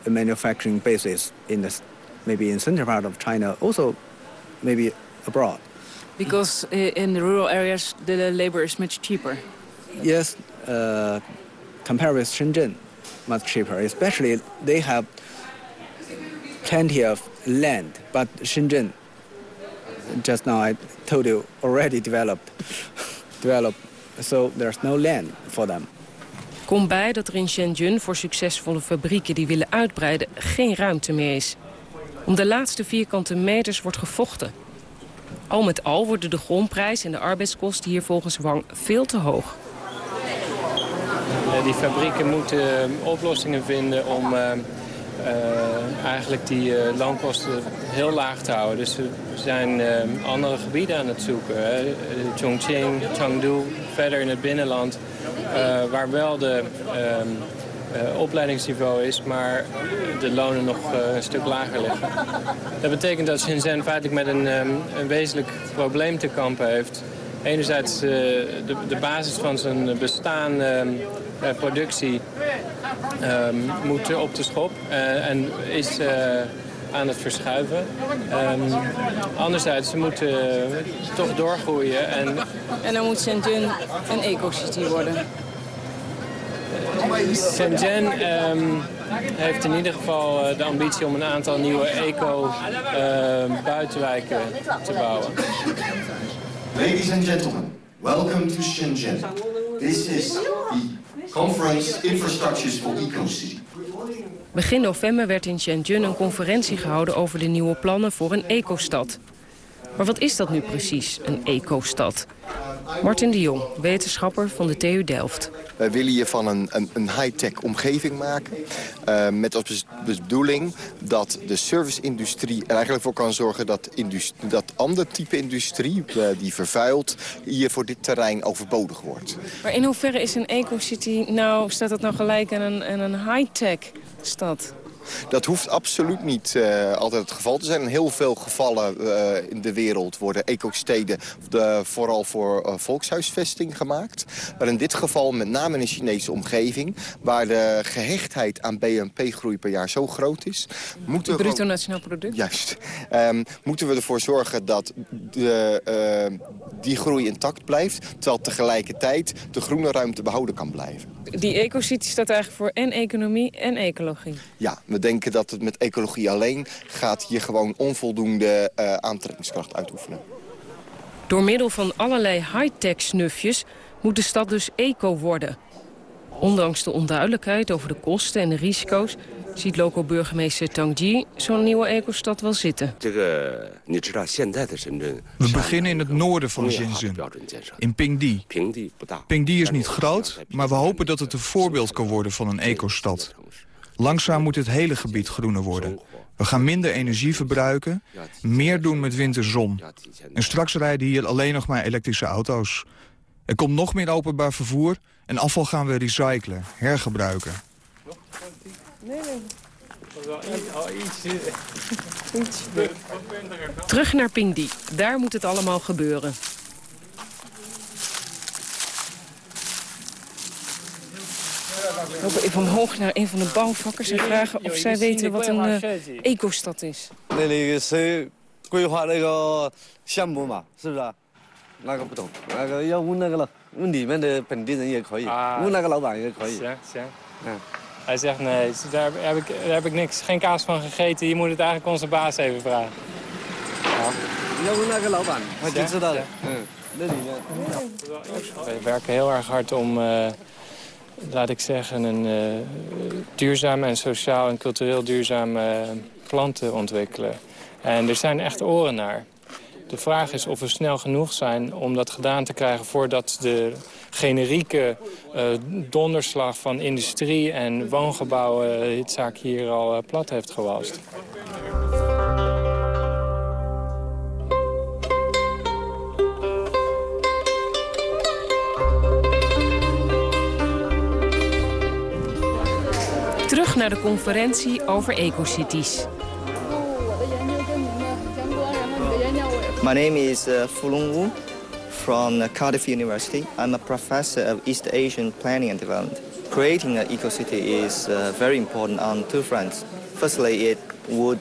manufacturing bases in the maybe in central part of China, also maybe abroad. Because in the rural areas the labor is much cheaper. Yes, uh, compared with Shenzhen, much cheaper. Especially they have plenty of land, but Shenzhen, just now I told you, already developed, developed. So there's no land for them. Kom bij dat er in Shenzhen voor succesvolle fabrieken die willen uitbreiden geen ruimte meer is. Om de laatste vierkante meters wordt gevochten. Al met al worden de grondprijs en de arbeidskosten hier volgens Wang veel te hoog. Die fabrieken moeten oplossingen vinden om uh, eigenlijk die uh, loonkosten heel laag te houden. Dus ze zijn andere gebieden aan het zoeken. Hè. Chongqing, Chengdu, verder in het binnenland. waar wel de opleidingsniveau is, maar de lonen nog een stuk lager liggen. Dat betekent dat Shenzhen feitelijk met een, een wezenlijk probleem te kampen heeft. Enerzijds uh, de, de, basis van zijn bestaan um, productie um, moet op de schop en is aan het verschuiven. Um, anderzijds, ze moeten toch doorgroeien. En, en dan moet Shenzhen een ecocity worden. Shenzhen um, heeft in ieder geval de ambitie om een aantal nieuwe eco-buitenwijken uh, te bouwen. Ladies and gentlemen, welcome to Shenzhen. This is the conference Infrastructures for EcoCity. Begin november werd in Shenzhen een conferentie gehouden over de nieuwe plannen voor een ecostad. Maar wat is dat nu precies, een ecostad? Martin de Jong, wetenschapper van de TU Delft. Wij willen je van een, een, een high-tech omgeving maken. Uh, met als bedoeling dat de service-industrie er eigenlijk voor kan zorgen... dat, dat ander type industrie uh, die vervuilt hier voor dit terrein overbodig wordt. Maar in hoeverre is een ecocity nou, staat dat nou gelijk aan een, aan een high-tech stad? Dat hoeft absoluut niet uh, altijd het geval te zijn. In heel veel gevallen uh, in de wereld worden ecosteden de, vooral voor uh, volkshuisvesting gemaakt. Maar in dit geval met name in een Chinese omgeving... waar de gehechtheid aan BNP-groei per jaar zo groot is... Moeten we bruto nationaal product? Juist. Um, moeten we ervoor zorgen dat de, die groei intact blijft... terwijl tegelijkertijd de groene ruimte behouden kan blijven. Die ecocity staat eigenlijk voor en economie en ecologie? Ja, we denken dat het met ecologie alleen gaat hier gewoon onvoldoende uh, aantrekkingskracht uitoefenen. Door middel van allerlei high-tech snufjes moet de stad dus eco worden. Ondanks de onduidelijkheid over de kosten en de risico's... ziet loco-burgemeester Tang Ji zo'n nieuwe ecostad wel zitten. We beginnen in het noorden van Shenzhen, in Pingdi. Pingdi is niet groot, maar we hopen dat het een voorbeeld kan worden van een ecostad. Langzaam moet het hele gebied groener worden. We gaan minder energie verbruiken, meer doen met wind en zon. En straks rijden hier alleen nog maar elektrische auto's. Er komt nog meer openbaar vervoer en afval gaan we recyclen, hergebruiken. Nee, nee. Terug naar Pingdi. Daar moet het allemaal gebeuren. We even omhoog naar een van de bouwvakkers en vragen of zij weten wat een uh, ecostad is. Nee, is hij zegt, nee, daar heb ik, daar heb ik niks, geen kaas van gegeten. Je moet het eigenlijk onze baas even vragen. Ja. Wat doet ze dat? We werken heel erg hard om, eh, laat ik zeggen, een eh, uh, duurzame en sociaal en cultureel duurzame eh, plan te ontwikkelen. En er zijn echt oren naar. De vraag is of we snel genoeg zijn om dat gedaan te krijgen voordat de generieke uh, donderslag van industrie en woongebouwen... dit zaak hier al plat heeft gewast. Terug naar de conferentie over ecocities. My name is uh, Fulong Wu from Cardiff University. I'm a professor of East Asian planning and development. Creating an ecocity is uh, very important on two fronts. Firstly, it would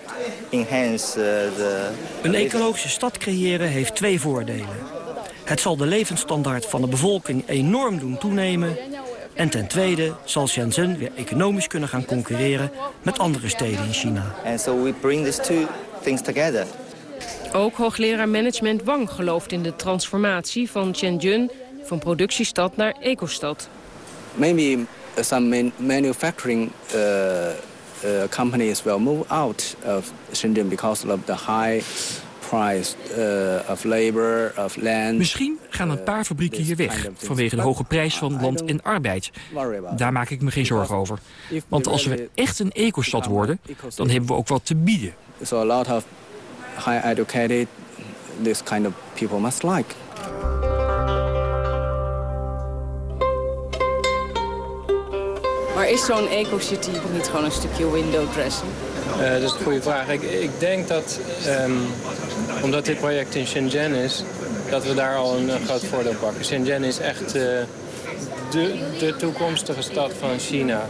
enhance uh, the... Een ecologische stad creëren heeft twee voordelen. Het zal de levensstandaard van de bevolking enorm doen toenemen en ten tweede zal Shenzhen weer economisch kunnen gaan concurreren met andere steden in China. And so we bring these two things together. Ook hoogleraar management Wang gelooft in de transformatie van Shenzhen van productiestad naar ecostad. Maybe some manufacturing uh, uh, companies will move out of Shenzhen because of the high price uh, of labor, of land. Misschien gaan een paar fabrieken hier weg vanwege de hoge prijs van land en arbeid. Daar maak ik me geen zorgen over. Want als we echt een ecostad worden, dan hebben we ook wat te bieden. So a lot of high educated this kind of people must like. Maar is zo'n eco-city niet gewoon een stukje window dressing? Uh, dat is een goede vraag. Ik, ik denk dat, um, omdat dit project in Shenzhen is, dat we daar al een, groot voordeel pakken. Shenzhen is echt uh, de, toekomstige stad van China.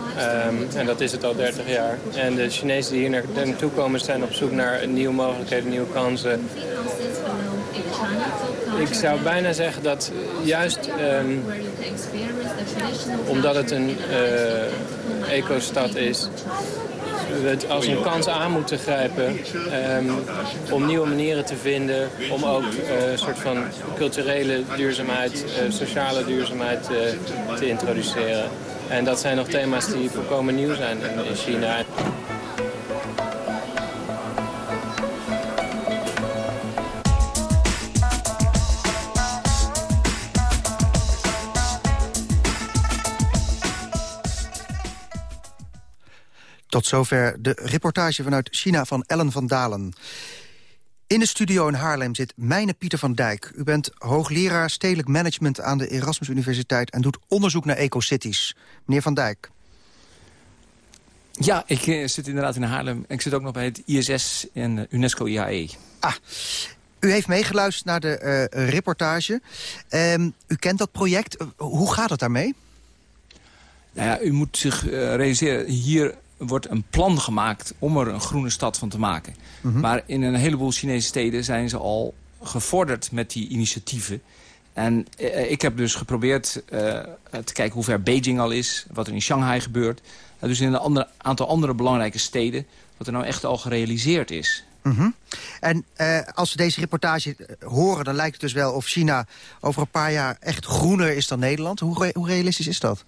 Um, en dat is het al 30 jaar. En de Chinezen die hier naartoe komen zijn op zoek naar nieuwe mogelijkheden, nieuwe kansen. Ik zou bijna zeggen dat juist um, omdat het een uh, ecostad is we als een kans aan moeten grijpen um, om nieuwe manieren te vinden, om ook uh, een soort van culturele duurzaamheid, uh, sociale duurzaamheid uh, te introduceren. En dat zijn nog thema's die volkomen nieuw zijn in China. Zover de reportage vanuit China van Ellen van Dalen. In de studio in Haarlem zit Mijne Pieter van Dijk. U bent hoogleraar stedelijk management aan de Erasmus Universiteit... en doet onderzoek naar ecocities. Meneer van Dijk. Ja, ik uh, zit inderdaad in Haarlem. Ik zit ook nog bij het ISS en UNESCO IAE. Ah, u heeft meegeluisterd naar de uh, reportage. Um, u kent dat project. Uh, hoe gaat het daarmee? Nou ja, u moet zich realiseren... hier wordt een plan gemaakt om er een groene stad van te maken. Mm -hmm. Maar in een heleboel Chinese steden zijn ze al gevorderd met die initiatieven. En eh, ik heb dus geprobeerd uh, te kijken hoe ver Beijing al is, wat er in Shanghai gebeurt. Dus in een aantal andere belangrijke steden, wat er nou echt al gerealiseerd is. Mm -hmm. En uh, als we deze reportage horen, dan lijkt het dus wel of China over een paar jaar echt groener is dan Nederland. Hoe, re hoe realistisch is dat?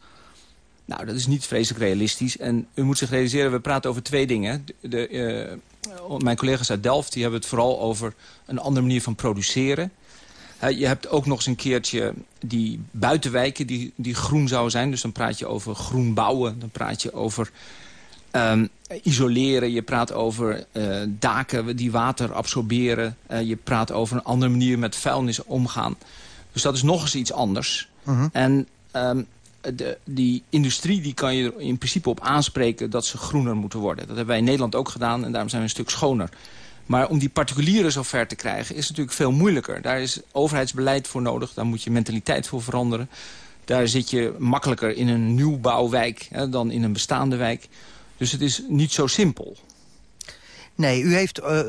Nou, dat is niet vreselijk realistisch. En u moet zich realiseren, we praten over twee dingen. De, de, uh, mijn collega's uit Delft die hebben het vooral over een andere manier van produceren. Je hebt ook nog eens een keertje die buitenwijken die, die groen zouden zijn. Dus dan praat je over groen bouwen. Dan praat je over um, isoleren. Je praat over uh, daken die water absorberen. je praat over een andere manier met vuilnis omgaan. Dus dat is nog eens iets anders. -huh. En... Um, de, die industrie die kan je er in principe op aanspreken dat ze groener moeten worden. Dat hebben wij in Nederland ook gedaan en daarom zijn we een stuk schoner. Maar om die particulieren zo ver te krijgen is natuurlijk veel moeilijker. Daar is overheidsbeleid voor nodig, daar moet je mentaliteit voor veranderen. Daar zit je makkelijker in een nieuwbouwwijk hè, dan in een bestaande wijk. Dus het is niet zo simpel. Nee, u heeft uh,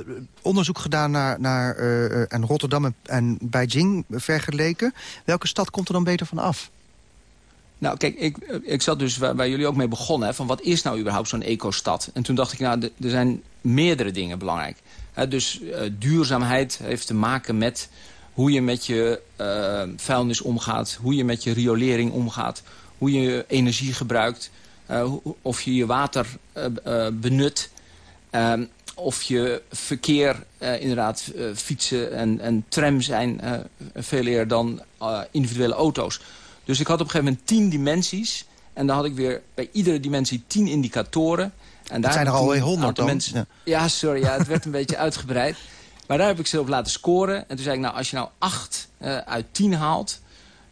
onderzoek gedaan naar, naar uh, en Rotterdam en, en Beijing vergeleken. Welke stad komt er dan beter van af? Nou, kijk, ik, ik zat dus waar, jullie ook mee begonnen... Hè, van wat is nou überhaupt zo'n ecostad? En toen dacht ik, nou, er zijn meerdere dingen belangrijk. Hè, dus uh, duurzaamheid heeft te maken met hoe je met je uh, vuilnis omgaat... hoe je met je riolering omgaat, hoe je energie gebruikt... Uh, of je je water benut... of je verkeer, inderdaad, fietsen en, en tram zijn veel eer dan individuele auto's. Dus ik had op een gegeven moment tien dimensies. En dan had ik weer bij iedere dimensie tien indicatoren. En dat zijn er alweer honderd dan? Mensen... Ja. ja. sorry, ja, het werd een beetje uitgebreid. Maar daar heb ik ze op laten scoren. En toen zei ik, nou, als je nou acht uit tien haalt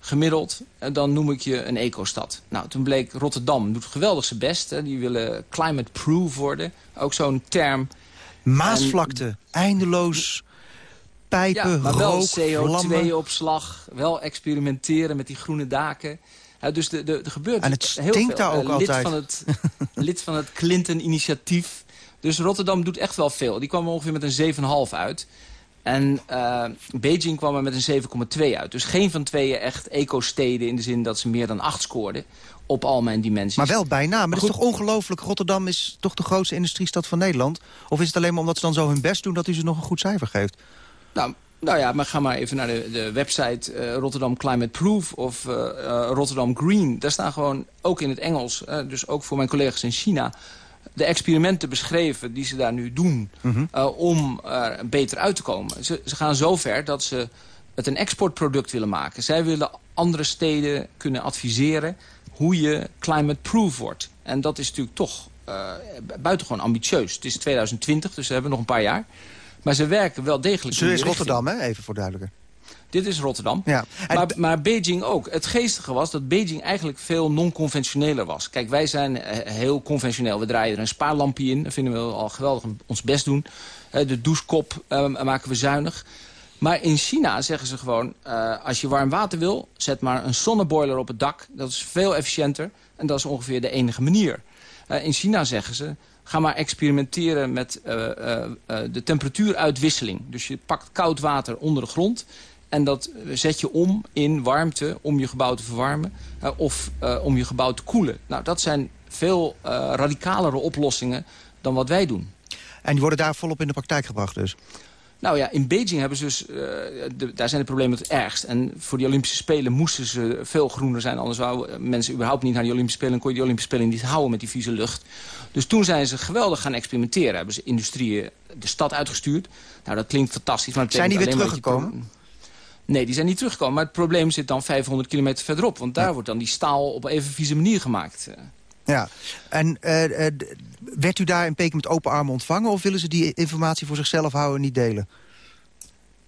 gemiddeld, dan noem ik je een ecostad. Nou, toen bleek Rotterdam doet geweldig zijn best. Hè. Die willen climate-proof worden. Ook zo'n term. Maasvlakte, eindeloos pijpen, ja, maar wel CO2-opslag, wel experimenteren met die groene daken. Ja, dus de, de, er gebeurt en het heel stinkt veel. daar ook uh, altijd. Lid van het, lid van het Clinton-initiatief. Dus Rotterdam doet echt wel veel. Die kwam ongeveer met een 7,5 uit. En uh, Beijing kwam er met een 7,2 uit. Dus geen van tweeën echt eco-steden in de zin dat ze meer dan 8 scoorden. Op al mijn dimensies. Maar wel bijna. Maar, dat is toch ongelooflijk. Rotterdam is toch de grootste industriestad van Nederland? Of is het alleen maar omdat ze dan zo hun best doen dat u ze nog een goed cijfer geeft? Nou, nou ja, maar ga maar even naar de, de website uh, Rotterdam Climate Proof of uh, uh, Rotterdam Green. Daar staan gewoon, ook in het Engels, dus ook voor mijn collega's in China de experimenten beschreven die ze daar nu doen... Mhm. Mm -hmm. uh, om er beter uit te komen. Ze, ze gaan zo ver dat ze het een exportproduct willen maken. Zij willen andere steden kunnen adviseren hoe je climate-proof wordt. En dat is natuurlijk toch buitengewoon ambitieus. Het is 2020, dus we hebben nog een paar jaar. Maar ze werken wel degelijk... Ze is Rotterdam, hè? even voor duidelijker. Dit is Rotterdam. Ja. En... Maar, maar, Beijing ook. Het geestige was dat Beijing eigenlijk veel non-conventioneler was. Kijk, wij zijn heel conventioneel. We draaien er een spaarlampje in. Dat vinden we al geweldig ons best doen. De douchekop uh, maken we zuinig. Maar in China zeggen ze gewoon... Uh, als je warm water wil, zet maar een zonneboiler op het dak. Dat is veel efficiënter. En dat is ongeveer de enige manier. Uh, in China zeggen ze... Ga maar experimenteren met uh, de temperatuuruitwisseling. Dus je pakt koud water onder de grond... En dat zet je om in warmte om je gebouw te verwarmen of om je gebouw te koelen. Nou, dat zijn veel radicalere oplossingen dan wat wij doen. En die worden daar volop in de praktijk gebracht dus? Nou ja, in Beijing hebben ze dus, de, daar zijn de problemen het ergst. En voor die Olympische Spelen moesten ze veel groener zijn. Anders zouden mensen überhaupt niet naar die Olympische Spelen... en kon je die Olympische Spelen niet houden met die vieze lucht. Dus toen zijn ze geweldig gaan experimenteren. Hebben ze industrieën de stad uitgestuurd. Nou, dat klinkt fantastisch. Maar zijn die weer teruggekomen? Nee, die zijn niet teruggekomen. Maar het probleem zit dan 500 kilometer verderop. Want daar ja. wordt dan die staal op even vieze manier gemaakt. Ja, en uh, uh, werd u daar in Peking met open armen ontvangen... of willen ze die informatie voor zichzelf houden en niet delen?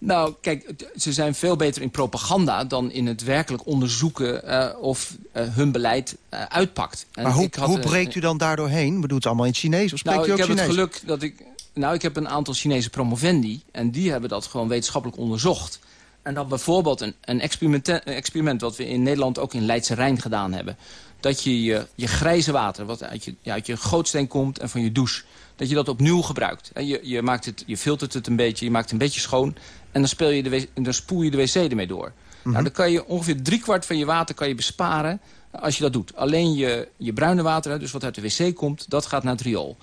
Nou, kijk, ze zijn veel beter in propaganda... dan in het werkelijk onderzoeken uh, of hun beleid uitpakt. En maar hoe, had, hoe breekt u dan daardoor heen? Bedoelt het allemaal in het Chinees of spreekt nou, u ook ik heb Chinees? het geluk dat ik... Nou, ik heb een aantal Chinese promovendi... en die hebben dat gewoon wetenschappelijk onderzocht... En dan bijvoorbeeld een, een, experiment, een experiment wat we in Nederland ook in Leidse Rijn gedaan hebben. Dat je je, je grijze water, wat uit je, ja, uit je gootsteen komt en van je douche... dat je dat opnieuw gebruikt. En je, je, maakt het, je filtert het een beetje, je maakt het een beetje schoon... en dan, speel je de, dan spoel je de wc ermee door. Mm -hmm. nou, dan kan je ongeveer driekwart van je water kan je besparen als je dat doet. Alleen je, je bruine water, dus wat uit de wc komt, dat gaat naar het riool.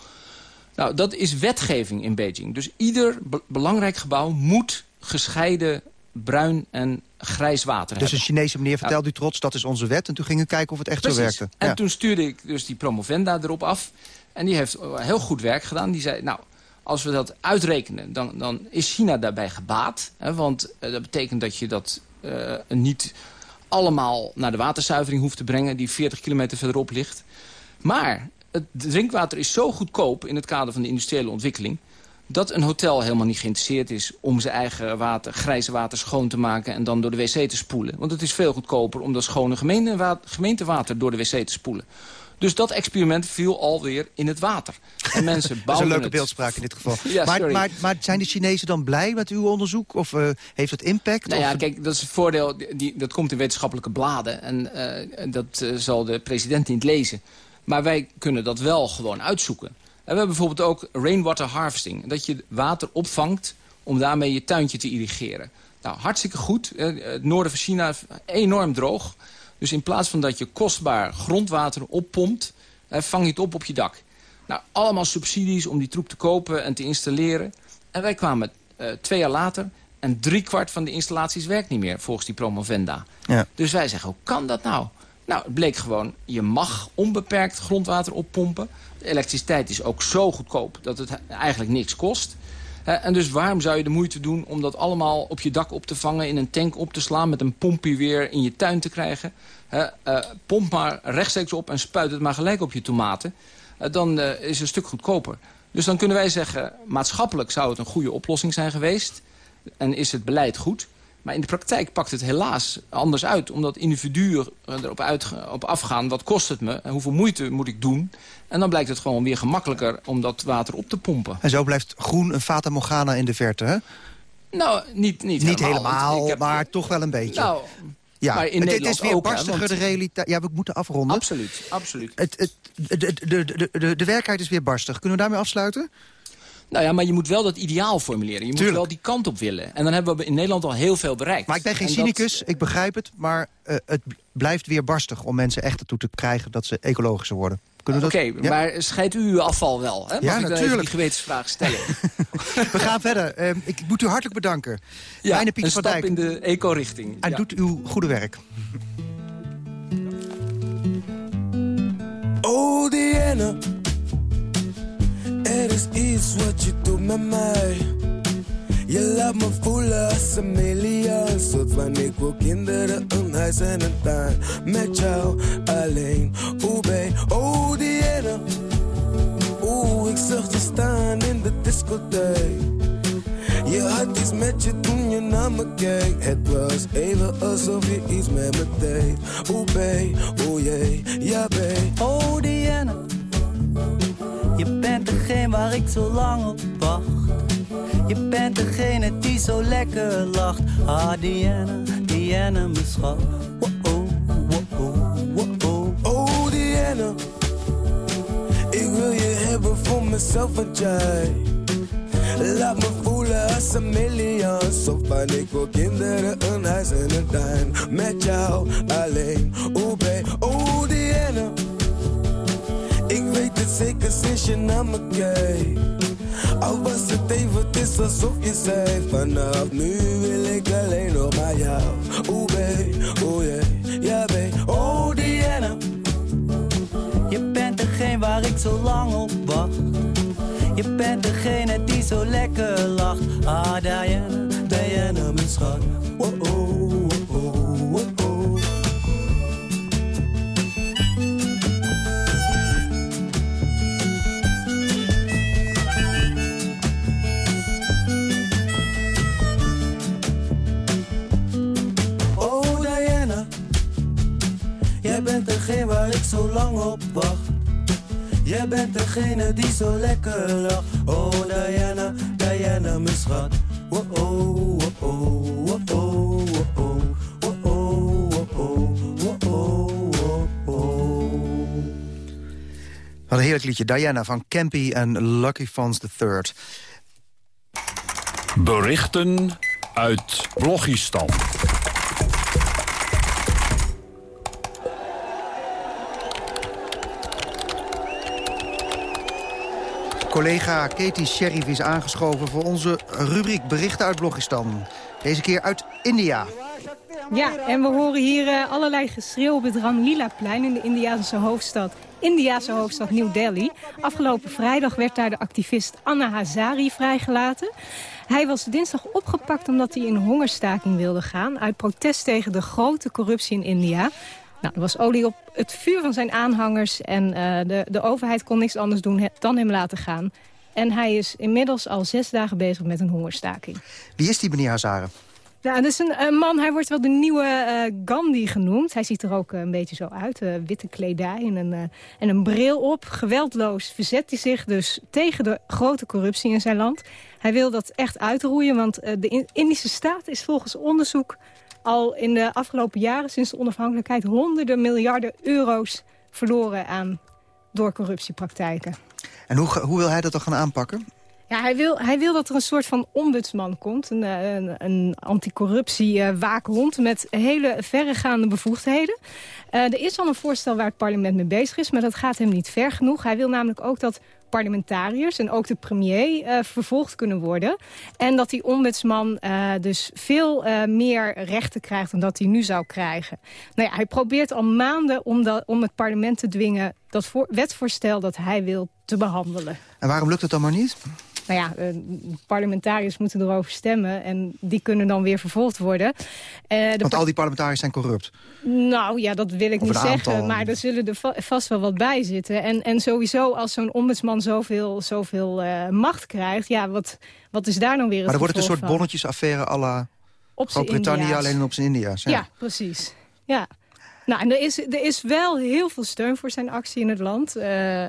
Nou, dat is wetgeving in Beijing. Dus ieder be belangrijk gebouw moet gescheiden bruin en grijs water Dus hebben. een Chinese meneer vertelde ja. u trots, dat is onze wet. En toen ging u kijken of het echt Precies. zo werkte. En ja. toen stuurde ik dus die promovenda erop af. En die heeft heel goed werk gedaan. Die zei, nou, als we dat uitrekenen, dan, dan is China daarbij gebaat. Hè, want uh, dat betekent dat je dat uh, niet allemaal naar de waterzuivering hoeft te brengen... die 40 kilometer verderop ligt. Maar het drinkwater is zo goedkoop in het kader van de industriële ontwikkeling dat een hotel helemaal niet geïnteresseerd is om zijn eigen water, grijze water schoon te maken en dan door de wc te spoelen. Want het is veel goedkoper om dat schone gemeentewater door de wc te spoelen. Dus dat experiment viel alweer in het water. En mensen dat is een leuke het. beeldspraak in dit geval. Ja, maar, maar, maar zijn de Chinezen dan blij met uw onderzoek? Of uh, heeft het impact? Nou ja, of... kijk, dat is het voordeel. Die, dat komt in wetenschappelijke bladen. En uh, dat uh, zal de president niet lezen. Maar wij kunnen dat wel gewoon uitzoeken. En we hebben bijvoorbeeld ook rainwater harvesting. Dat je water opvangt om daarmee je tuintje te irrigeren. Nou, hartstikke goed. Het noorden van China is enorm droog. Dus in plaats van dat je kostbaar grondwater oppompt... vang je het op op je dak. Nou, allemaal subsidies om die troep te kopen en te installeren. En wij kwamen uh, twee jaar later... en driekwart van de installaties werkt niet meer volgens die promovenda. Ja. Dus wij zeggen, hoe kan dat nou? Nou, het bleek gewoon, je mag onbeperkt grondwater oppompen. De elektriciteit is ook zo goedkoop dat het eigenlijk niks kost. En dus waarom zou je de moeite doen om dat allemaal op je dak op te vangen... in een tank op te slaan, met een pompje weer in je tuin te krijgen? Uh, pomp maar rechtstreeks op en spuit het maar gelijk op je tomaten. Uh, dan is het een stuk goedkoper. Dus dan kunnen wij zeggen, maatschappelijk zou het een goede oplossing zijn geweest. En is het beleid goed. Maar in de praktijk pakt het helaas anders uit. Omdat individuen erop uit, op afgaan, wat kost het me? En hoeveel moeite moet ik doen? En dan blijkt het gewoon weer gemakkelijker om dat water op te pompen. En zo blijft groen een Fata Morgana in de verte, hè? Nou, niet, niet, niet helemaal, maar toch wel een beetje. Nou, ja, maar in het, is weer ook, barstiger want... de realiteit. Ja, we moeten afronden. Absoluut, absoluut. Het, het, de, de, de, de, de, de werkelijkheid is weer barstig. Kunnen we daarmee afsluiten? Nou ja, maar je moet wel dat ideaal formuleren. Je moet wel die kant op willen. En dan hebben we in Nederland al heel veel bereikt. Maar ik ben geen cynicus, ik begrijp het. Maar uh, het blijft weer barstig om mensen echt ertoe te krijgen... dat ze ecologischer worden. Oké, okay, ja? maar scheidt u uw afval wel? Hè? Mag ja, ik natuurlijk. die gewetensvraag stellen? we gaan verder. Uh, ik moet u hartelijk bedanken. Ja, Bijna Pieter een van stap Dijk. in de eco-richting. En ja. doet uw goede werk. Oh, Diana. Er is iets wat je doet met mij. Je laat me voelen als een miljoen. Van ik wil kinderen, een huis en een tuin. Met jou alleen. Oeh, babe. Oh, Diana. Oeh, ik zag je staan in de discotheek. Je had iets met je toen je naar me keek. Het was even alsof je iets met me deed. Oeh, babe. Oeh, jee. Ja, babe. Oh, Diana. Waar ik zo lang op wacht. Je bent degene die zo lekker lacht. Ah, Diana, Diana, mijn schat. Wow, wow, wow, wow. Oh, Diana. Ik wil je hebben voor mezelf, want jij... Laat me voelen als een miljoen. Zo van ik wil kinderen, een huis en een tuin. Met jou alleen. Oh, babe. Oh, Diana. Het zeker sinds je naar me kijkt. Al was het even, het is alsof je zei Vanaf nu wil ik alleen nog maar jou. Oeh babe, oeh yeah, ja Oh Diana. Je bent degene waar ik zo lang op wacht. Je bent degene die zo lekker lacht. Ah Diana, Diana mijn schat. Oh, oh lang op wacht Jij bent degene die zo lekker lacht Oh Diana, Diana mijn schat Oh oh, oh oh, oh oh, oh oh Oh oh, oh oh, oh oh, oh oh een heerlijk liedje. Diana van Campy en Lucky Fons III. Berichten uit Blogistan. Collega Katie Sheriff is aangeschoven voor onze rubriek Berichten uit Blogistan. Deze keer uit India. Ja, en we horen hier uh, allerlei geschreeuw op het Ramlila-plein in de Indiase hoofdstad. Indiase hoofdstad New Delhi. Afgelopen vrijdag werd daar de activist Anna Hazari vrijgelaten. Hij was dinsdag opgepakt omdat hij in hongerstaking wilde gaan... uit protest tegen de grote corruptie in India. Nou, er was olie op het vuur van zijn aanhangers... en uh, de, de overheid kon niks anders doen dan hem laten gaan. En hij is inmiddels al zes dagen bezig met een hongerstaking. Wie is die meneer Hazare? Nou, dat is een, een, man, hij wordt wel de nieuwe uh, Gandhi genoemd. Hij ziet er ook uh, een beetje zo uit, uh, witte kledij en een, en een bril op. Geweldloos verzet hij zich dus tegen de grote corruptie in zijn land. Hij wil dat echt uitroeien, want de Indische staat is volgens onderzoek... al in de afgelopen jaren, sinds de onafhankelijkheid... honderden miljarden euro's verloren aan door corruptiepraktijken. En hoe, hoe wil hij dat dan gaan aanpakken? Ja, hij wil, hij wil dat er een soort van ombudsman komt. Een, een, een anticorruptie-waakhond met hele verregaande bevoegdheden. Uh, er is al een voorstel waar het parlement mee bezig is, maar dat gaat hem niet ver genoeg. Hij wil namelijk ook dat parlementariërs en ook de premier uh, vervolgd kunnen worden. En dat die ombudsman uh, dus veel uh, meer rechten krijgt dan dat hij nu zou krijgen. Nou ja, hij probeert al maanden om, dat, om het parlement te dwingen dat voor, wetsvoorstel dat hij wil te behandelen. En waarom lukt het dan maar niet? Nou ja, uh, parlementariërs moeten erover stemmen. En die kunnen dan weer vervolgd worden. Uh, Want al die parlementariërs zijn corrupt? Nou ja, dat wil ik niet zeggen. Maar er zullen er va vast wel wat bij zitten. En, en sowieso als zo'n ombudsman zoveel, zoveel uh, macht krijgt... ja, wat, wat is daar nou weer het Maar dan wordt het een soort bonnetjesaffaire à la Groot-Brittannië... alleen op zijn India's. Ja. ja, precies. Ja. Nou, en er is, er is wel heel veel steun voor zijn actie in het land. Uh,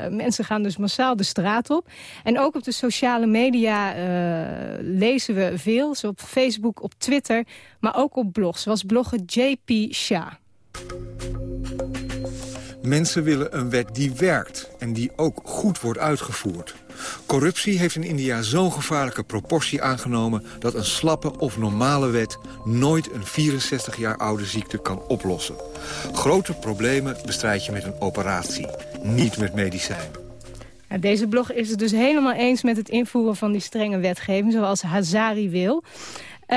mensen gaan dus massaal de straat op. En ook op de sociale media uh, lezen we veel. Zo op Facebook, op Twitter, maar ook op blogs. Zoals blogger JP Shah. Mensen willen een wet die werkt en die ook goed wordt uitgevoerd. Corruptie heeft in India zo'n gevaarlijke proportie aangenomen... dat een slappe of normale wet nooit een 64 jaar oude ziekte kan oplossen. Grote problemen bestrijd je met een operatie, niet met medicijn. Deze blog is het dus helemaal eens met het invoeren van die strenge wetgeving... zoals Hazari wil. Uh,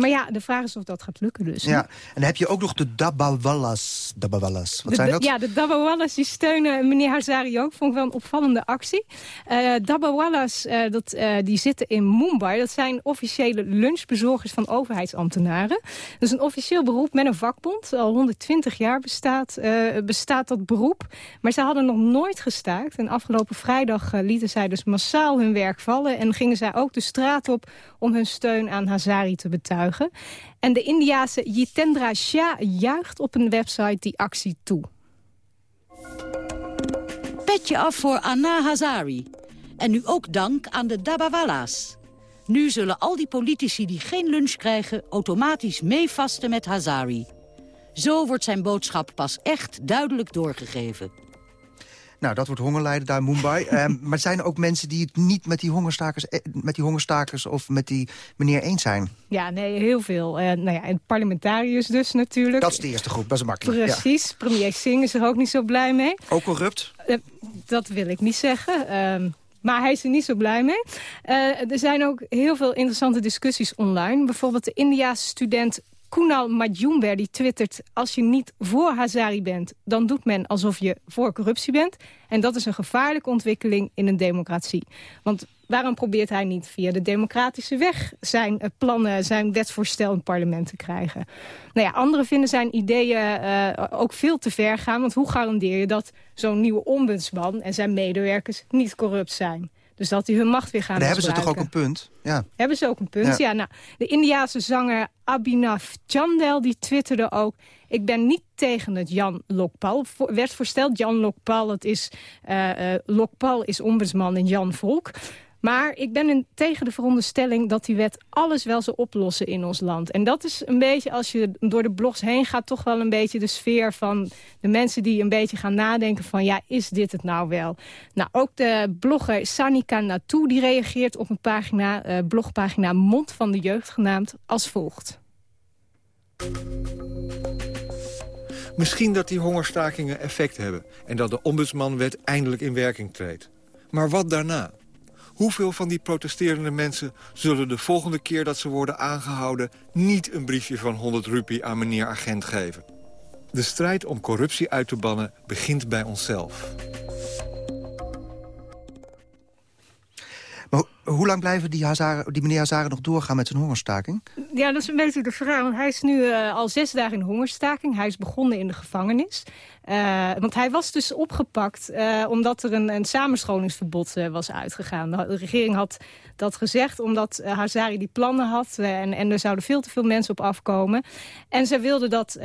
maar ja, de vraag is of dat gaat lukken dus. Ja, en dan heb je ook nog de Dabawallas. Dabawallas. Wat zijn dat? Ja, de Dabawallas die steunen meneer Hazari ook. Vond ik wel een opvallende actie. Uh, Dabawallas uh, dat, die zitten in Mumbai. Dat zijn officiële lunchbezorgers van overheidsambtenaren. Dat is een officieel beroep met een vakbond. Al 120 jaar bestaat, bestaat dat beroep. Maar ze hadden nog nooit gestaakt. En afgelopen vrijdag lieten zij dus massaal hun werk vallen. En gingen zij ook de straat op om hun steun aan Hazari te betuigen. En de Indiase Jitendra Shah juicht op een website die actie toe. Petje af voor Anna Hazari. En nu ook dank aan de Dabawala's. Nu zullen al die politici die geen lunch krijgen... automatisch meevasten met Hazari. Zo wordt zijn boodschap pas echt duidelijk doorgegeven. Nou, dat wordt hongerlijden daar in Mumbai. um, maar zijn er ook mensen die het niet met die, hongerstakers, eh, met die hongerstakers of met die meneer eens zijn? Ja, nee, heel veel. Uh, nou ja, en parlementariërs dus natuurlijk. Dat is de eerste groep, dat is makkelijk. Precies. Ja. Premier Singh is er ook niet zo blij mee. Ook corrupt? Uh, dat wil ik niet zeggen. Um, maar hij is er niet zo blij mee. Uh, er zijn ook heel veel interessante discussies online. Bijvoorbeeld de Indiaanse student Kunal Majumber twittert... als je niet voor Hazari bent, dan doet men alsof je voor corruptie bent. En dat is een gevaarlijke ontwikkeling in een democratie. Want waarom probeert hij niet via de democratische weg... zijn eh, plannen, zijn wetsvoorstel in het parlement te krijgen? Nou ja, anderen vinden zijn ideeën uh, ook veel te ver gaan. Want hoe garandeer je dat zo'n nieuwe ombudsman en zijn medewerkers niet corrupt zijn? Dus dat die hun macht weer gaan en hebben ze toch ook een punt? Ja. Hebben ze ook een punt, ja. ja nou, de Indiaanse zanger Abhinav Chandel die twitterde ook... ik ben niet tegen het Jan Lokpal. werd voorsteld, Jan Lokpal, het is, uh, uh, Lokpal is ombudsman in Jan Volk... Maar ik ben in, tegen de veronderstelling dat die wet alles wel zou oplossen in ons land. En dat is een beetje, als je door de blogs heen gaat... toch wel een beetje de sfeer van de mensen die een beetje gaan nadenken van... ja, is dit het nou wel? Nou, ook de blogger Sanika Natou die reageert op een pagina, uh, blogpagina Mond van de Jeugd genaamd als volgt. Misschien dat die hongerstakingen effect hebben... en dat de ombudsmanwet eindelijk in werking treedt. Maar wat daarna? Hoeveel van die protesterende mensen zullen de volgende keer dat ze worden aangehouden... niet een briefje van 100 rupie aan meneer agent geven? De strijd om corruptie uit te bannen begint bij onszelf. Hoe lang blijven die, die meneer Hazaren nog doorgaan met zijn hongerstaking? Ja, dat is een beetje de vraag. Hij is nu uh, al zes dagen in hongerstaking. Hij is begonnen in de gevangenis. Uh, want hij was dus opgepakt uh, omdat er een, een samenscholingsverbod was uitgegaan. De regering had dat gezegd omdat Hazari die plannen had. en, en er zouden veel te veel mensen op afkomen. En ze wilden dat,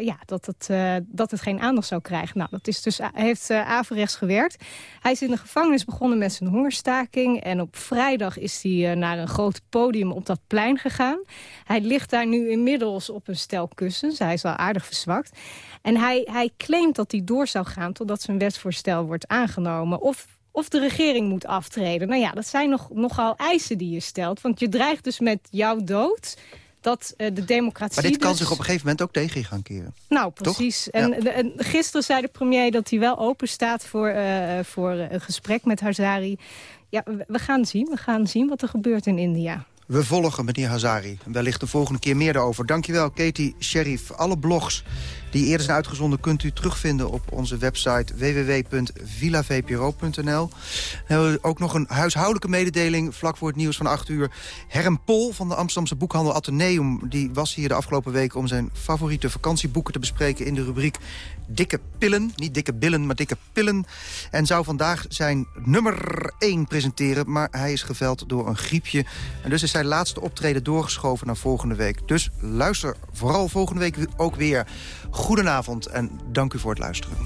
ja, dat, het, dat het geen aandacht zou krijgen. Nou, dat is dus, heeft averechts gewerkt. Hij is in de gevangenis begonnen met zijn hongerstaking. En op vrijdag vrijdag is hij eh, naar een groot podium op dat plein gegaan. Hij ligt daar nu inmiddels op een stel kussens. Hij is al aardig verzwakt. En hij, hij claimt dat hij door zou gaan totdat zijn wetsvoorstel wordt aangenomen. Of of de regering moet aftreden. Nou ja, dat zijn nog, nogal eisen die je stelt. Want je dreigt dus met jouw dood dat uh, de democratie... Maar dit kan dus... zich op een gegeven moment ook tegen je gaan keren. Nou, precies. En, ja. en, gisteren zei de premier dat hij wel open staat voor, uh, voor een gesprek met Hazari. Ja, we gaan zien. We gaan zien wat er gebeurt in India. We volgen meneer Hazari. Wellicht de volgende keer meer daarover. Dankjewel, Katie Sheriff. Alle blogs die eerder zijn uitgezonden kunt u terugvinden op onze website www.villavpro.nl. Ook nog een huishoudelijke mededeling vlak voor het nieuws van 8 uur. Herm Pol van de Amsterdamse boekhandel Atheneum... die was hier de afgelopen weken om zijn favoriete vakantieboeken te bespreken... in de rubriek Dikke Pillen. Niet dikke billen, maar dikke pillen. En zou vandaag zijn nummer 1 presenteren... maar hij is geveld door een griepje. En dus is laatste optreden doorgeschoven naar volgende week. Dus luister vooral volgende week ook weer... Goedenavond en dank u voor het luisteren.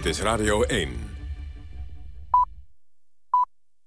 Dit is Radio 1.